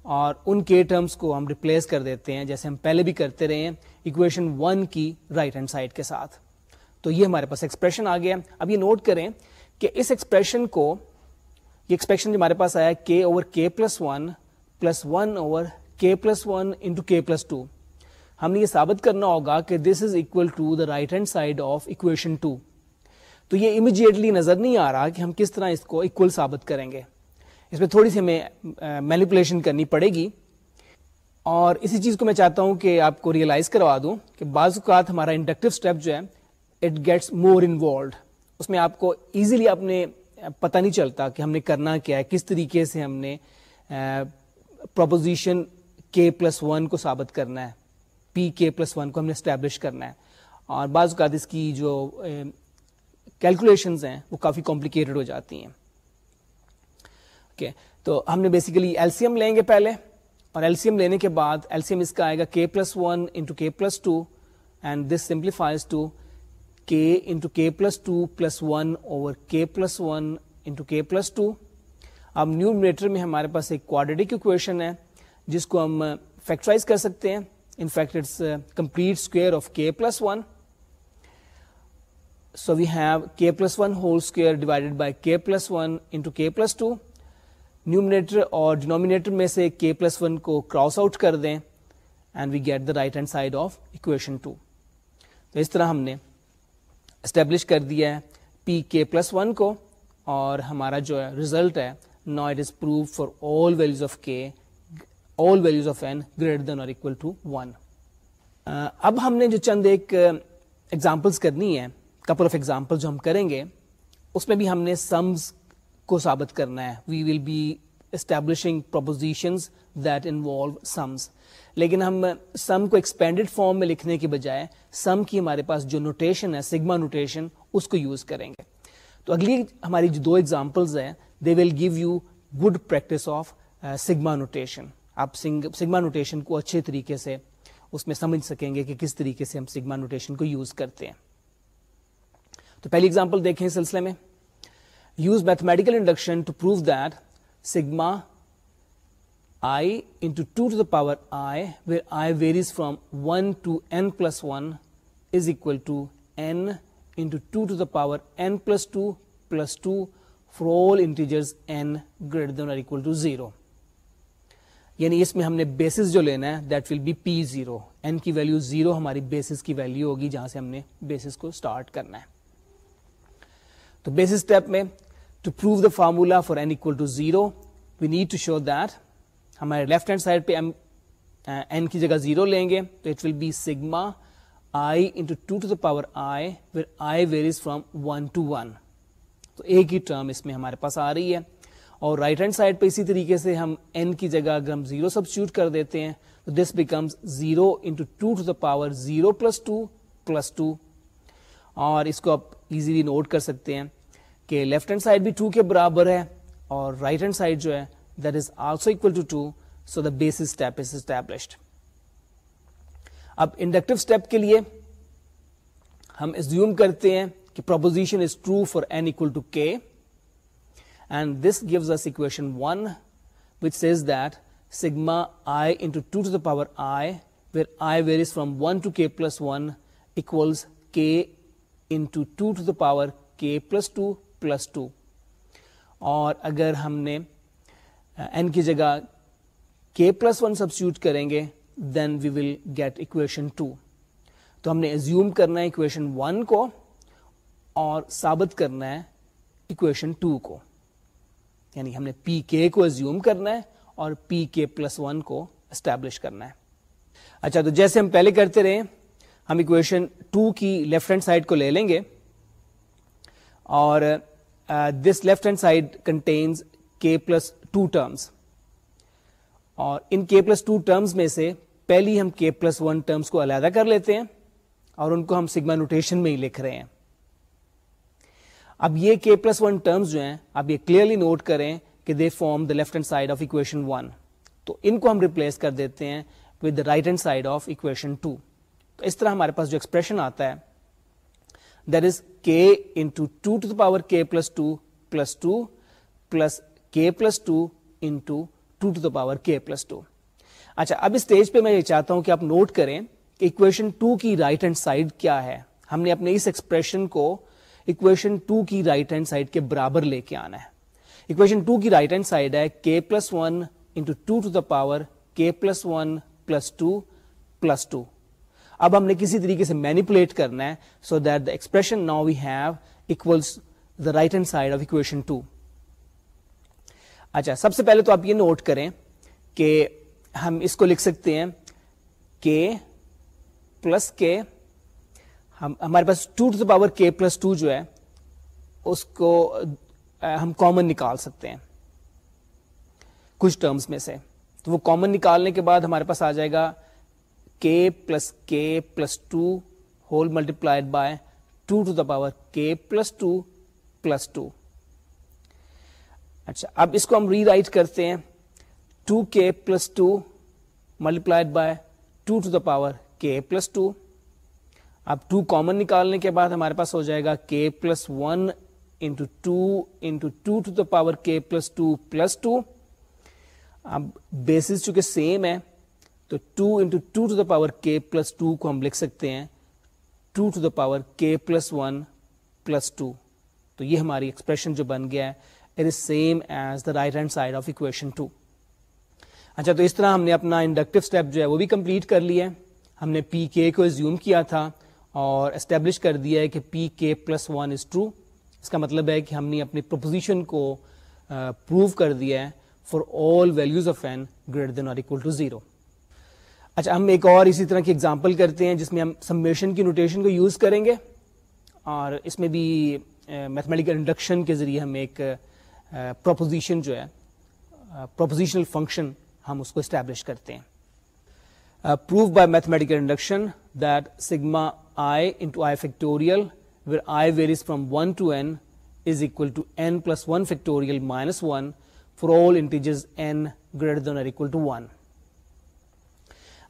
اور ان کے ٹرمز کو ہم ریپلیس کر دیتے ہیں، جیسے ہم پہلے بھی کرتے رہے ہیں اکویشن ون کی رائٹ ہینڈ سائڈ کے ساتھ۔ تو یہ ہمارے پاس ایکسپریشن آ گیا۔ اب یہ نوٹ کریں کہ اس ایکسپریشن کو، یہ ایکسپریشن جو ہمارے پاس آیا k over k plus one plus one over k plus one into k plus two ہم نے یہ ثابت کرنا ہوگا کہ this is equal to the right hand side of equation two تو یہ امیجیٹلی نظر نہیں آ رہا کہ ہم کس طرح اس کو اکول ثابت کریں گے۔ اس میں تھوڑی سی ہمیں مینیپولیشن کرنی پڑے گی۔ اور اسی چیز کو میں چاہتا ہوں کہ آپ کو ریئلائز کروا دوں کہ بعض اوقات ہمارا انڈکٹیو اسٹیپ جو ہے اٹ گیٹس مور انوالوڈ اس میں آپ کو ایزیلی اپنے پتہ نہیں چلتا کہ ہم نے کرنا کیا ہے، کس طریقے سے ہم نے پروپوزیشن کے پلس ون کو ثابت کرنا ہے۔ پی کے پلس ون کو ہم نے اسٹیبلش کرنا ہے۔ اور بعض اوقات اس کی جو کیلکولیشنز ہیں، وہ کافی کمپلیکیٹڈ ہو جاتی ہیں۔ اوکے تو ہم نے بیسیکلی ایلسیم لیں گے پہلے، اور ایلسیم لینے کے بعد ایلسیم اس کا آئے گا k plus one into k plus two and this simplifies to k into k plus two plus one over k plus one into k plus two اب نیو میٹر میں ہمارے پاس ایک کوڈیٹک اکویشن ہے، جس کو ہم فیکٹرائز کر سکتے ہیں۔ In fact it's complete square of k plus one so we have k plus one whole square divided by k plus one into k plus two numerator اور ڈینومینیٹر میں سے کے پلس ون کو cross out کر دیں and we get the right hand side of equation two تو اس طرح ہم نے اسٹیبلش کر دیا ہے پی کے پلس ون کو اور ہمارا جو ہے ریزلٹ ہے نا it is proof for all values of k all values of n greater than or equal to one اب ہم نے جو چند ایک uh, ایگزامپلس کرنی ہے کپل آف ایگزامپل جو ہم کریں گے، اس میں بھی ہم نے سمز کو ثابت کرنا ہے۔ We will be establishing propositions that involve sums لیکن ہم سم کو ایکسپینڈیڈ فارم میں لکھنے کے بجائے سم کی ہمارے پاس جو نوٹیشن ہے سگما نوٹیشن اس کو یوز کریں گے۔ تو اگلی ہماری جو دو ایگزامپلز ہیں they will give you good practice of sigma notation آپ سگما نوٹیشن کو اچھے طریقے سے اس میں سمجھ سکیں گے کہ کس طریقے سے ہم سگما نوٹیشن کو یوز کرتے ہیں۔ تو پہلی ایگزامپل دیکھیں اس سلسلے میں۔ Use mathematical induction to prove that sigma i into two to the power i where i varies from one to n plus one is equal to n into two to the power n plus two plus two for all integers n greater than or equal to zero یعنی اس میں ہم نے basis جو لینا ہے that will be P zero n کی value zero ہماری بیسس کی ویلو ہوگی جہاں سے ہم نے بیسس کو اسٹارٹ کرنا ہے۔ تو بیسس اسٹیپ میں to prove the formula for n equal to zero we need to show that ہمارے لیفٹ ہینڈ سائڈ پہ این uh, کی جگہ زیرو لیں گے، تو it will be sigma i into two to the power i where i varies from one to one تو ایک ہی term اس میں ہمارے پاس آ رہی ہے. اور رائٹ ہینڈ سائڈ پہ اسی طریقے سے ہم این کی جگہ اگر ہم زیرو سب کر دیتے ہیں، تو this becomes zero into two to the power zero plus two plus two اور اس کو آپ ایزیلی نوٹ کر سکتے ہیں. کہ لیفٹ ہینڈ سائڈ بھی ٹو کے برابر ہے اور رائٹ ہینڈ سائڈ جو ہے that is also equal to two so the base step is established اب انڈکٹیو اسٹیپ کے لیے ہم ایزیوم کرتے ہیں کہ proposition is true for n equal to k and this gives us equation one which says that sigma i into two to the power i where i varies from one to k plus one equals k into two to the power k plus two plus two اور اگر ہم نے N کی جگہ کے plus one substitute کریں گے then we will get equation two تو ہم نے ایزیوم کرنا ہے اکویشن ون کو، اور ثابت کرنا ہے اکویشن ٹو کو. یعنی ہم نے پی کے کو ایزیوم کرنا ہے، اور پی کے پلس ون کو اسٹیبلش کرنا ہے. اچھا تو جیسے ہم پہلے کرتے رہے، ہم اکویشن ٹو کی لیفٹ ہینڈ سائڈ کو لے لیں گے، اور this left hand side contains k plus two terms اور ان کے پلس ٹو ٹرمز میں سے پہلی ہم کے پلس ون ٹرمس کو علیحدہ کر لیتے ہیں اور ان کو ہم سگما نوٹیشن میں ہی لکھ رہے ہیں۔ اب یہ کے پلس ون ٹرمز جو ہیں، اب یہ کلیئرلی نوٹ کریں کہ they form the left hand side of equation one تو ان کو ہم ریپلیس کر دیتے ہیں with the right hand side of equation two تو اس طرح ہمارے پاس جو ایکسپریشن آتا ہے that is k into two to the power k plus two plus two plus k plus two into two to the power k plus two اچھا اب اسٹیج پہ میں یہ چاہتا ہوں کہ آپ نوٹ کریں کہ اکویشن ٹو کی رائٹ ہینڈ سائڈ کیا ہے ہم نے اپنے اس ایکسپریشن کو اکویشن ٹو کی رائٹ ہینڈ سائڈ کے برابر لے کے آنا ہے اکویشن ٹو کی رائٹ ہینڈ سائڈ ہے k plus one into two to the power k plus one plus two plus two اب ہم نے کسی طریقے سے مینیپولیٹ کرنا ہے so that the expression now we have equals the right hand side of equation two اچھا سب سے پہلے تو آپ یہ نوٹ کریں کہ ہم اس کو لکھ سکتے ہیں کے پلس کے ہمارے پاس two to the power k plus two جو ہے، اس کو ہم کامن نکال سکتے ہیں کچھ ٹرمز میں سے۔ تو وہ کامن نکالنے کے بعد ہمارے پاس آ جائے گا k plus k plus two whole multiplied by two to the power k plus two plus two اچھا اب اس کو ہم ری رائٹ کرتے ہیں two k plus two multiplied by two to the power k plus two اب two common نکالنے کے بعد ہمارے پاس ہو جائے گا k plus one into two into two to the power k plus two plus two اب بیسس چونکہ سیم ہے تو two into two to the power k plus two کو ہم لکھ سکتے ہیں two to the power k plus one plus two تو یہ ہماری ایکسپریشن جو بن گیا ہے it is same as the right hand side of equation two اچھا تو اس طرح ہم نے اپنا انڈکٹیو اسٹیپ جو ہے وہ بھی کمپلیٹ کر لیا ہے۔ ہم نے پی کے کو زیوم کیا تھا اور اسٹیبلش کر دیا ہے کہ P k plus one is true اس کا مطلب ہے کہ ہم نے اپنی پروپوزیشن کو پروو کر دیا ہے for all values of n greater than or equal to zero اچھا ہم ایک اور اسی طرح کی ایگزامپل کرتے ہیں جس میں ہم سمیشن کی نوٹیشن کو یوز کریں گے اور اس میں بھی میتھمیٹیکل انڈکشن کے ذریعے ہم ایک پروپوزیشن جو ہے پروپوزیشنل فنکشن ہم اس کو اسٹیبلش کرتے ہیں۔ Proof by mathematical induction that sigma i into i factorial where i varies from one to n is equal to n plus one factorial minus one for all integers n greater than or equal to one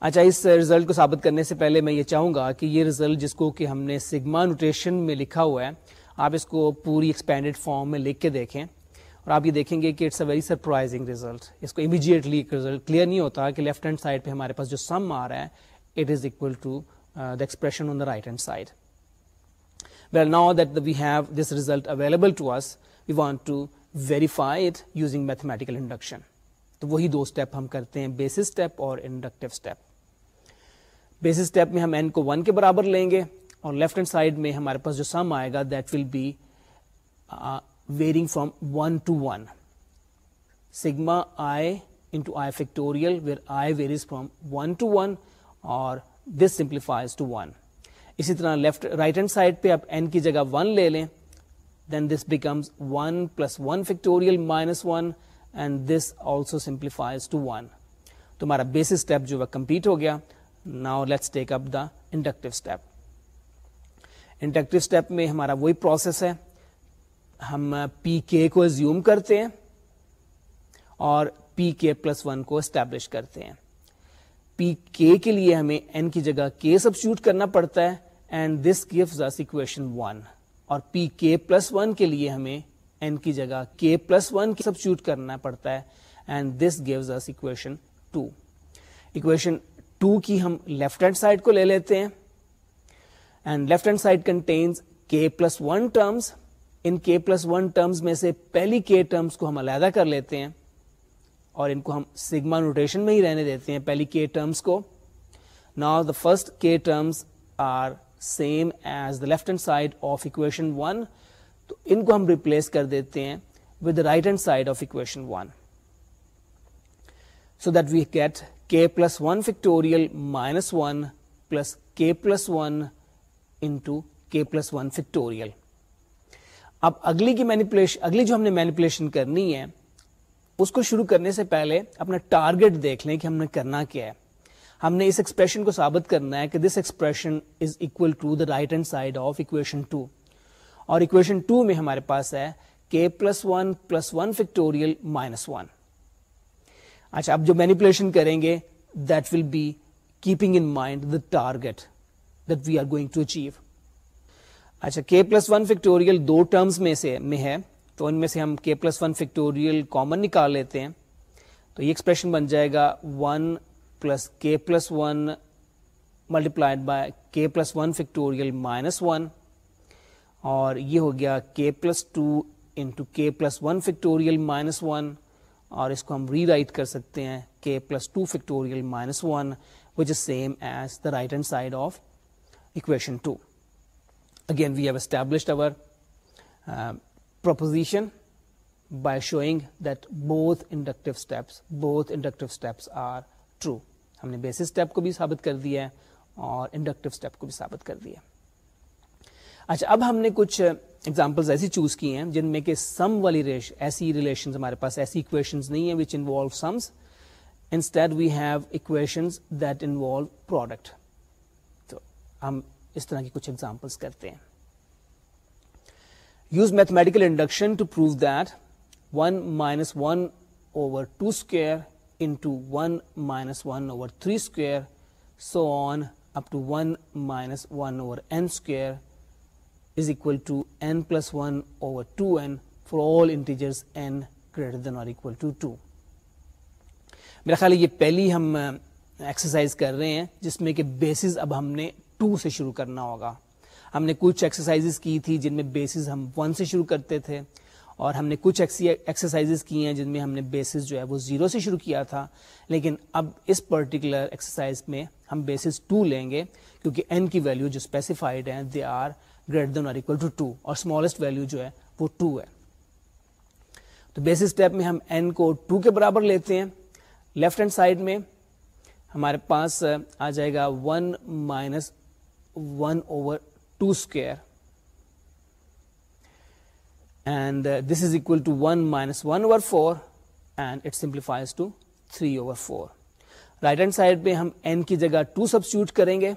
اچھا اس result کو ثابت کرنے سے پہلے میں یہ چاہوں گا کہ یہ ریزلٹ جس کو کہ ہم نے سگما نوٹیشن میں لکھا ہوا ہے، آپ اس کو پوری ایکسپینڈیڈ فارم میں لکھ کے دیکھیں اور آپ یہ دیکھیں گے کہ it's a very surprising result اس کو امیجیٹلی ریزلٹ کلیئر نہیں ہوتا کہ لیفٹ ہینڈ سائڈ پہ ہمارے پاس جو سم آ رہا ہے it is equal to the expression on the right hand side well now that we have this result available to us we want to verify it using mathematical induction تو وہی دو اسٹیپ ہم کرتے ہیں بیسس اسٹیپ اور inductive step base step میں ہم N کو ون کے برابر لیں گے اور لیفٹ ہینڈ سائڈ میں ہمارے پاس جو سم آئے گا that will be varying from one to one sigma i into i factorial where i varies from one to one اور دس سمپلیفائز ٹو ون اسی طرح لیفٹ رائٹ ہینڈ سائڈ پہ آپ این کی جگہ ون لے لیں then this becomes one plus one factorial minus one and this also simplifies to one تو ہمارا بیس اسٹیپ جو ہے کمپلیٹ ہو گیا. Now let's take up the inductive step inductive step میں ہمارا وہی پروسیس ہے۔ ہم پی کے کو زیوم کرتے ہیں اور پی کے پلس ون کو اسٹیبلش کرتے ہیں۔ پی کے کے لیے ہمیں این کی جگہ کے سبسٹیوٹ کرنا پڑتا ہے and this gives us equation one اور پی کے پلس ون کے لیے ہمیں این کی جگہ کے پلس ون سبسٹیوٹ کرنا پڑتا ہے and this gives us equation two equation two کی ہم لیفٹ ہینڈ سائڈ کو لے لیتے ہیں. And left hand side contains k plus one terms in k plus one terms میں سے پہلی کے ٹرمز کو ہم علیحدہ کر لیتے ہیں. اور ان کو ہم سگما نوٹیشن میں ہی رہنے دیتے ہیں پہلی کے ٹرمز کو. نا the first k terms are same as the left hand side of equation one تو ان کو ہم ریپلیس کر دیتے ہیں with the right hand side of equation one so that we get k plus one factorial minus one plus k plus one into k plus one factorial اب اگلی کی مینیپولیشن اگلی جو ہم نے مینیپولیشن کرنی ہے، اس کو شروع کرنے سے پہلے اپنا ٹارگیٹ دیکھ لیں کہ ہم نے کرنا کیا ہے۔ ہم نے اس ایکسپریشن کو ثابت کرنا ہے کہ this expression is equal to the right hand side of equation two اور اکویشن ٹو میں ہمارے پاس ہے k plus one plus one factorial minus one اچھا اب جو مینیپولیشن کریں گے that will be keeping in mind the target that we are going to achieve اچھا کے پلس ون فیکٹوریل دو ٹرمز میں سے، میں ہے، تو ان میں سے ہم کے پلس ون فیکٹوریل کامن نکال لیتے ہیں۔ تو یہ ایکسپریشن بن جائے گا one plus k plus one multiplied by k plus one factorial minus one اور یہ ہو گیا k plus two into k plus one factorial minus one اور اس کو ہم ری رائٹ کر سکتے ہیں k plus two factorial minus one which is same as the right hand side of equation two again we have established our proposition by showing that both inductive steps both inductive steps are true ہم نے basis step کو بھی ثابت کر دیا ہے اور inductive step کو بھی ثابت کر دیا ہے اچھا اب ہم نے کچھ ایگزامپلس ایسی چوز کی ہیں جن میں کہ سم والی ریش، ایسی ریلیشن ہمارے پاس، ایسی اکویشن نہیں ہیں which involve sums instead we have equation that involve product تو ہم اس طرح کی کچھ ایگزامپلس کرتے ہیں۔ Use mathematical induction to prove that one minus one over two square into one minus one over three square so on up to one minus one over n square is equal to n plus 1 over 2n for all integers n greater than or equal to 2 میرا خیال یہ پہلی ہم exercise کر رہے ہیں جس میں کہ بیسز اب ہم نے 2 سے شروع کرنا ہوگا. ہم نے کچھ ایکسرسائز کی تھی جن میں بیسز ہم 1 سے شروع کرتے تھے اور ہم نے کچھ ایکسرسائز کی ہیں جن میں ہم نے بیسز جو ہے وہ زیرو سے شروع کیا تھا. لیکن اب اس پرٹیکولر ایکسرسائز میں ہم بیسز 2 لیں گے کیونکہ n کی ویلیو جو اسپیسیفائڈ ہیں دے آر گریٹر دین اور اکول ٹو ٹو اور اسمالسٹ ویلو جو ہے وہ ٹو ہے۔ تو بیسک اسٹیپ میں ہم این کو ٹو کے برابر لیتے ہیں۔ لیفٹ ہینڈ سائڈ میں ہمارے پاس، آ جائے گا one minus one over two square and this is equal to one minus one over four and it simplifies to three over four right hand side پہ ہم این کی جگہ ٹو سبسٹیوٹ کریں گے۔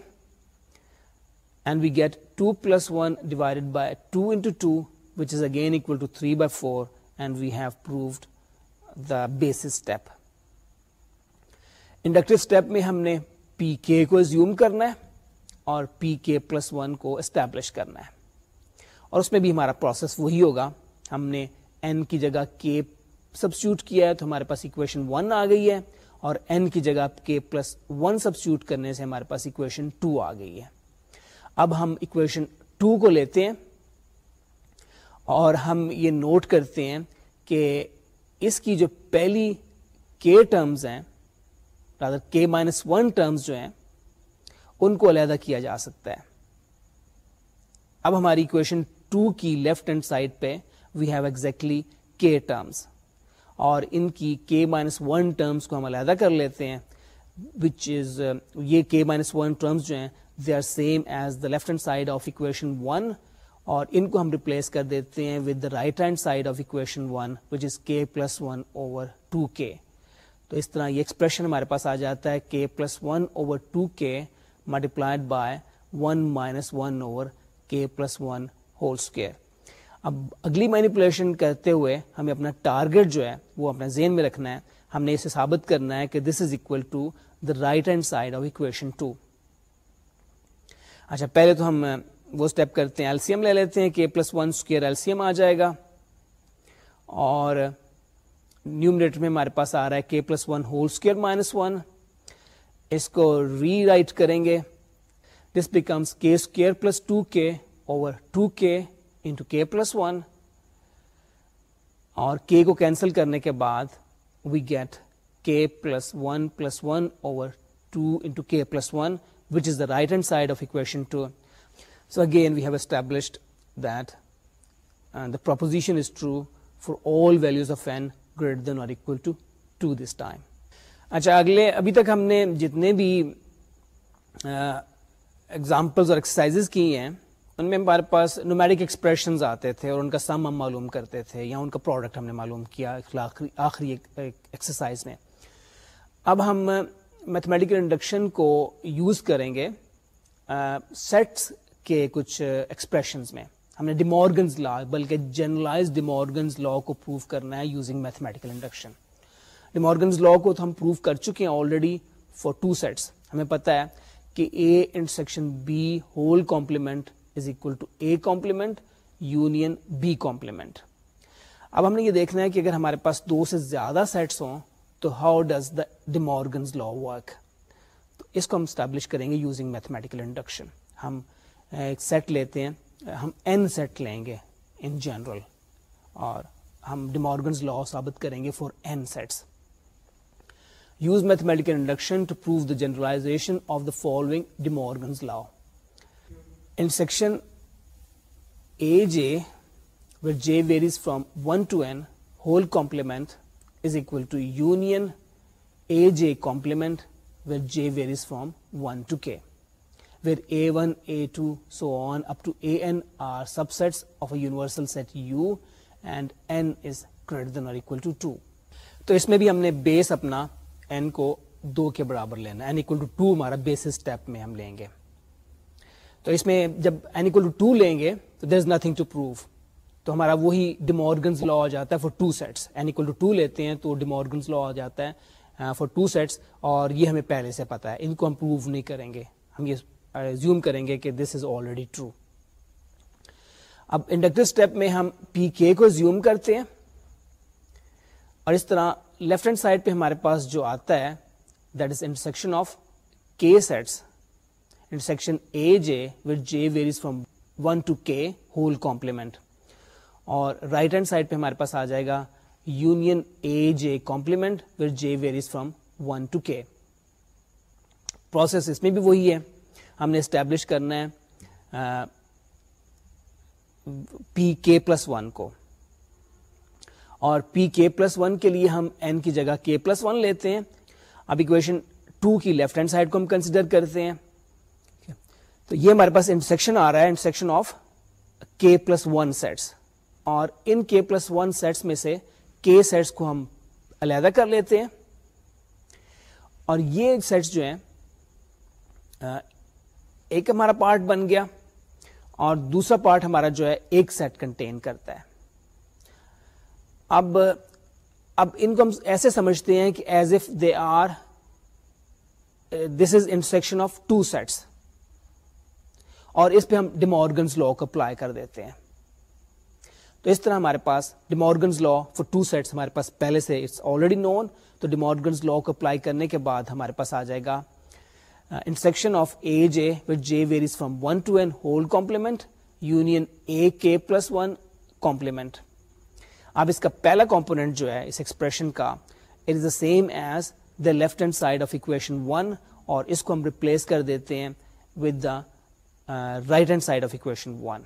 And we get two plus one divided by two into two which is again equal to three by four and we have proved the base step inductive step میں ہم نے پی کے کو zoom کرنا ہے اور پی کے پلس ون کو establish کرنا ہے. اور اس میں بھی ہمارا پروسیس وہی ہوگا. ہم نے این کی جگہ کے سبسٹیوٹ کیا ہے تو ہمارے پاس اکویشن ون آ گئی ہے اور این کی جگہ کے پلس ون سبسٹیوٹ کرنے سے ہمارے پاس اکویشن ٹو آ گئی ہے. اب ہم اکویشن ٹو کو لیتے ہیں اور ہم یہ نوٹ کرتے ہیں کہ اس کی جو پہلی کے ٹرمز ہیں کے مائنس ون ٹرمز جو ہیں، ان کو علیحدہ کیا جا سکتا ہے۔ اب ہماری اکویشن ٹو کی لیفٹ ہینڈ سائڈ پہ we have exactly k terms اور ان کی کے مائنس ون ٹرمس کو ہم علیحدہ کر لیتے ہیں وچ از یہ کے مائنس ون ٹرمس جو ہیں they are same as the left hand side of equation one اور ان کو ہم ریپلیس کر دیتے ہیں with the right hand side of equation one which is k plus one over two کے تو اس طرح یہ ایکسپریشن ہمارے پاس آ جاتا ہے k plus one over two k multiplied by one minus one over k plus one whole square اب اگلی مینیپولیشن کرتے ہوئے ہمیں اپنا ٹارگیٹ جو ہے وہ اپنا زین میں رکھنا ہے. ہم نے اسے ثابت کرنا ہے کہ this is equal to the right hand side of equation two اچھا پہلے تو ہم، وہ اسٹیپ کرتے ہیں ایلسیم لے لیتے ہیں کہ پلس ون اسکوئر ایلسیم آ جائے گا۔ اور نیومریٹر میں ہمارے پاس آ رہا ہے K plus one whole square minus one اس کو ری رائٹ کریں گے۔ This becomes K square plus two K over two K into K plus one اور کے کو کینسل کرنے کے بعد we get K plus one plus one over two into K plus one which is the right hand side of equation two so again we have established that the proposition is true for all values of N greater than or equal to two this time اچھا اگلے ابھی تک ہم نے جتنے بھی examples اور exercise کی ہیں ان میں ہمارے پاس نومیرک ایکسپریشنز آتے تھے اور ان کا سم ہم معلوم کرتے تھے یا ان کا پروڈکٹ ہم نے معلوم کیا آخری ایکسرسائز میں. اب ہم میتھمیٹیکل انڈکشن کو یوز کریں گے سیٹس کے کچھ ایکسپریشنز میں. ہم نے ڈیمورگنز لا بلکہ جنرلائز ڈیمورگنز لا کو پروو کرنا ہے using mathematical induction De Morgan's law کو تو ہم پروو کر چکے ہیں آلریڈی فار ٹو سیٹس ہمیں پتا ہے کہ A intersection B whole complement is equal to A complement union B complement اب ہم نے یہ دیکھنا ہے کہ اگر ہمارے پاس دو سے زیادہ سیٹس ہوں تو how does the De Morgan's law work تو اس کو ہم اسٹیبلش کریں گے یوزنگ میتھمیٹیکل انڈکشن ہم ایک سیٹ لیتے ہیں ہم این سیٹ لیں گے ان جنرل اور ہم ڈیمورگنز لا ثابت کریں گے for N sets use mathematical induction to prove the generalization of the following De Morgan's law In section AJ, where J varies from 1 to n, whole complement is equal to union AJ complement, where J varies from 1 to k, where A1, A2, so on up to An are subsets of a universal set U, and n is greater than or equal to 2. تو اس میں بھی ہم نے بیس اپنا n کو 2 کے برابر لینا n equal to 2 ہمارا بیس اسٹیپ میں ہم لیں گے تو اس میں جب این اکول ٹو ٹو لیں گے تو there is nothing to prove تو ہمارا وہی ڈیمورگنز لا آ جاتا ہے for two sets N equal to two لیتے ہیں تو ڈیمورگنز لا آ جاتا ہے فار ٹو سیٹس اور یہ ہمیں پہلے سے پتا ہے. ان کو ہم پروو نہیں کریں گے. ہم یہ زیوم کریں گے کہ دس از آلریڈی ٹرو اب انڈکٹر اسٹیپ میں ہم پی کے کو زیوم کرتے ہیں اور اس طرح لیفٹ ہینڈ سائڈ پہ ہمارے پاس جو آتا ہے that is intersection of K sets intersection AJ where J varies from 1 to K whole complement. اور رائٹ ہینڈ سائڈ پہ ہمارے پاس آ جائے گا union A J complement where J varies from one to K process اس میں بھی وہی ہے. ہم نے اسٹیبلش کرنا ہے پی کے پلس ون کو. اور پی کے پلس ون کے لیے ہم این کی جگہ کے پلس ون لیتے ہیں. اب اکویشن ٹو کی لیفٹ ہینڈ سائڈ کو ہم کنسیڈر کرتے ہیں. تو یہ ہمارے پاس انٹرسیکشن آ رہا ہے intersection of K plus one sets اور ان کے پلس ون سیٹس میں سے کے سیٹس کو ہم علیحدہ کر لیتے ہیں۔ اور یہ سیٹس جو ہیں ایک ہمارا پارٹ بن گیا اور دوسرا پارٹ ہمارا جو ہے ایک سیٹ کنٹین کرتا ہے۔ اب اب ان کو ہم ایسے سمجھتے ہیں کہ as if they are this is intersection of two sets اور اس پہ ہم ڈیمورگنز لا کو اپلائی کر دیتے ہیں۔ تو اس طرح ہمارے پاس De Morgan's law for two sets ہمارے پاس پہلے سے اٹس آلریڈی نون تو ڈیمورگنز لا کو اپلائی کرنے کے بعد ہمارے پاس آ جائے گا. Intersection of A J with J varies from one to N whole complement union A K plus one complement اب اس کا پہلا کمپونیٹ جو ہے، اس ایکسپریشن کا it is the same as the left hand side of equation one اور اس کو ہم ریپلیس کر دیتے ہیں with the right hand side of equation one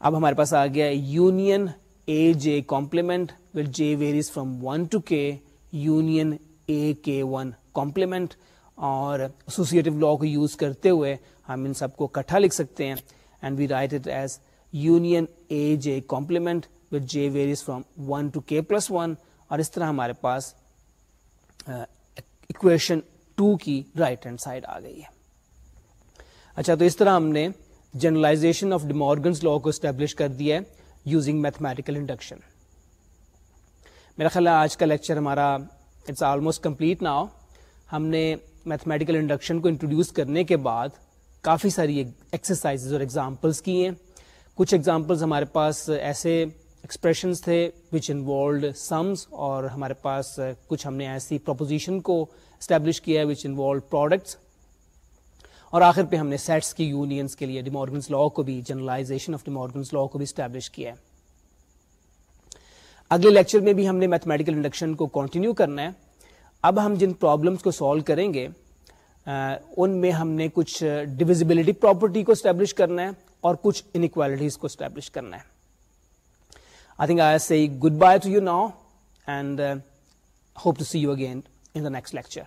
اب ہمارے پاس آ گیا union A j complement j varies from one to k union A k one complement, اور ایسوسیٹو لا کو یوز کرتے ہوئے ہم ان سب کو کٹھا لکھ سکتے ہیں and we write it as union A J complement with J varies from one to K plus one اور اس طرح ہمارے پاس اکویشن ٹو کی رائٹ ہینڈ سائڈ آ گئی ہے۔ اچھا تو اس طرح ہم نے جنرلائزیشن آف ڈیمورگنس لا کو اسٹیبلش کر دیا ہے یوزنگ میتھمیٹیکل انڈکشن میرا خیال ہے آج کا لیکچر ہمارا اٹس آلموسٹ کمپلیٹ ناؤ ہم نے میتھمیٹیکل انڈکشن کو انٹروڈیوس کرنے کے بعد کافی ساری ایکسرسائز اور ایگزامپلس کی ہیں. کچھ ایگزامپلس ہمارے پاس ایسے ایکسپریشنس تھے وچ انوالوڈ سمس اور ہمارے پاس کچھ ہم نے ایسی پروپوزیشن کو اسٹیبلش کیا ہے وچ انوالوڈ پروڈکٹس اور آخر پہ ہم نے سیٹس کی یونینس کے لیے ڈیمورگنس لا کو بھی جنرلائزیشن آف ڈیمورگنس لا کو بھی اسٹیبلش کیا ہے۔ اگلے لیکچر میں بھی ہم نے میتھمیٹیکل انڈکشن کو کنٹینیو کرنا ہے۔ اب ہم جن پرابلمس کو سالو کریں گے ان میں ہم نے کچھ ڈویزبلٹی پراپرٹی کو اسٹیبلش کرنا ہے اور کچھ انکوالٹیز کو اسٹیبلش کرنا ہے۔ I think I see goodbye to you now and hope to see you again in the next lecture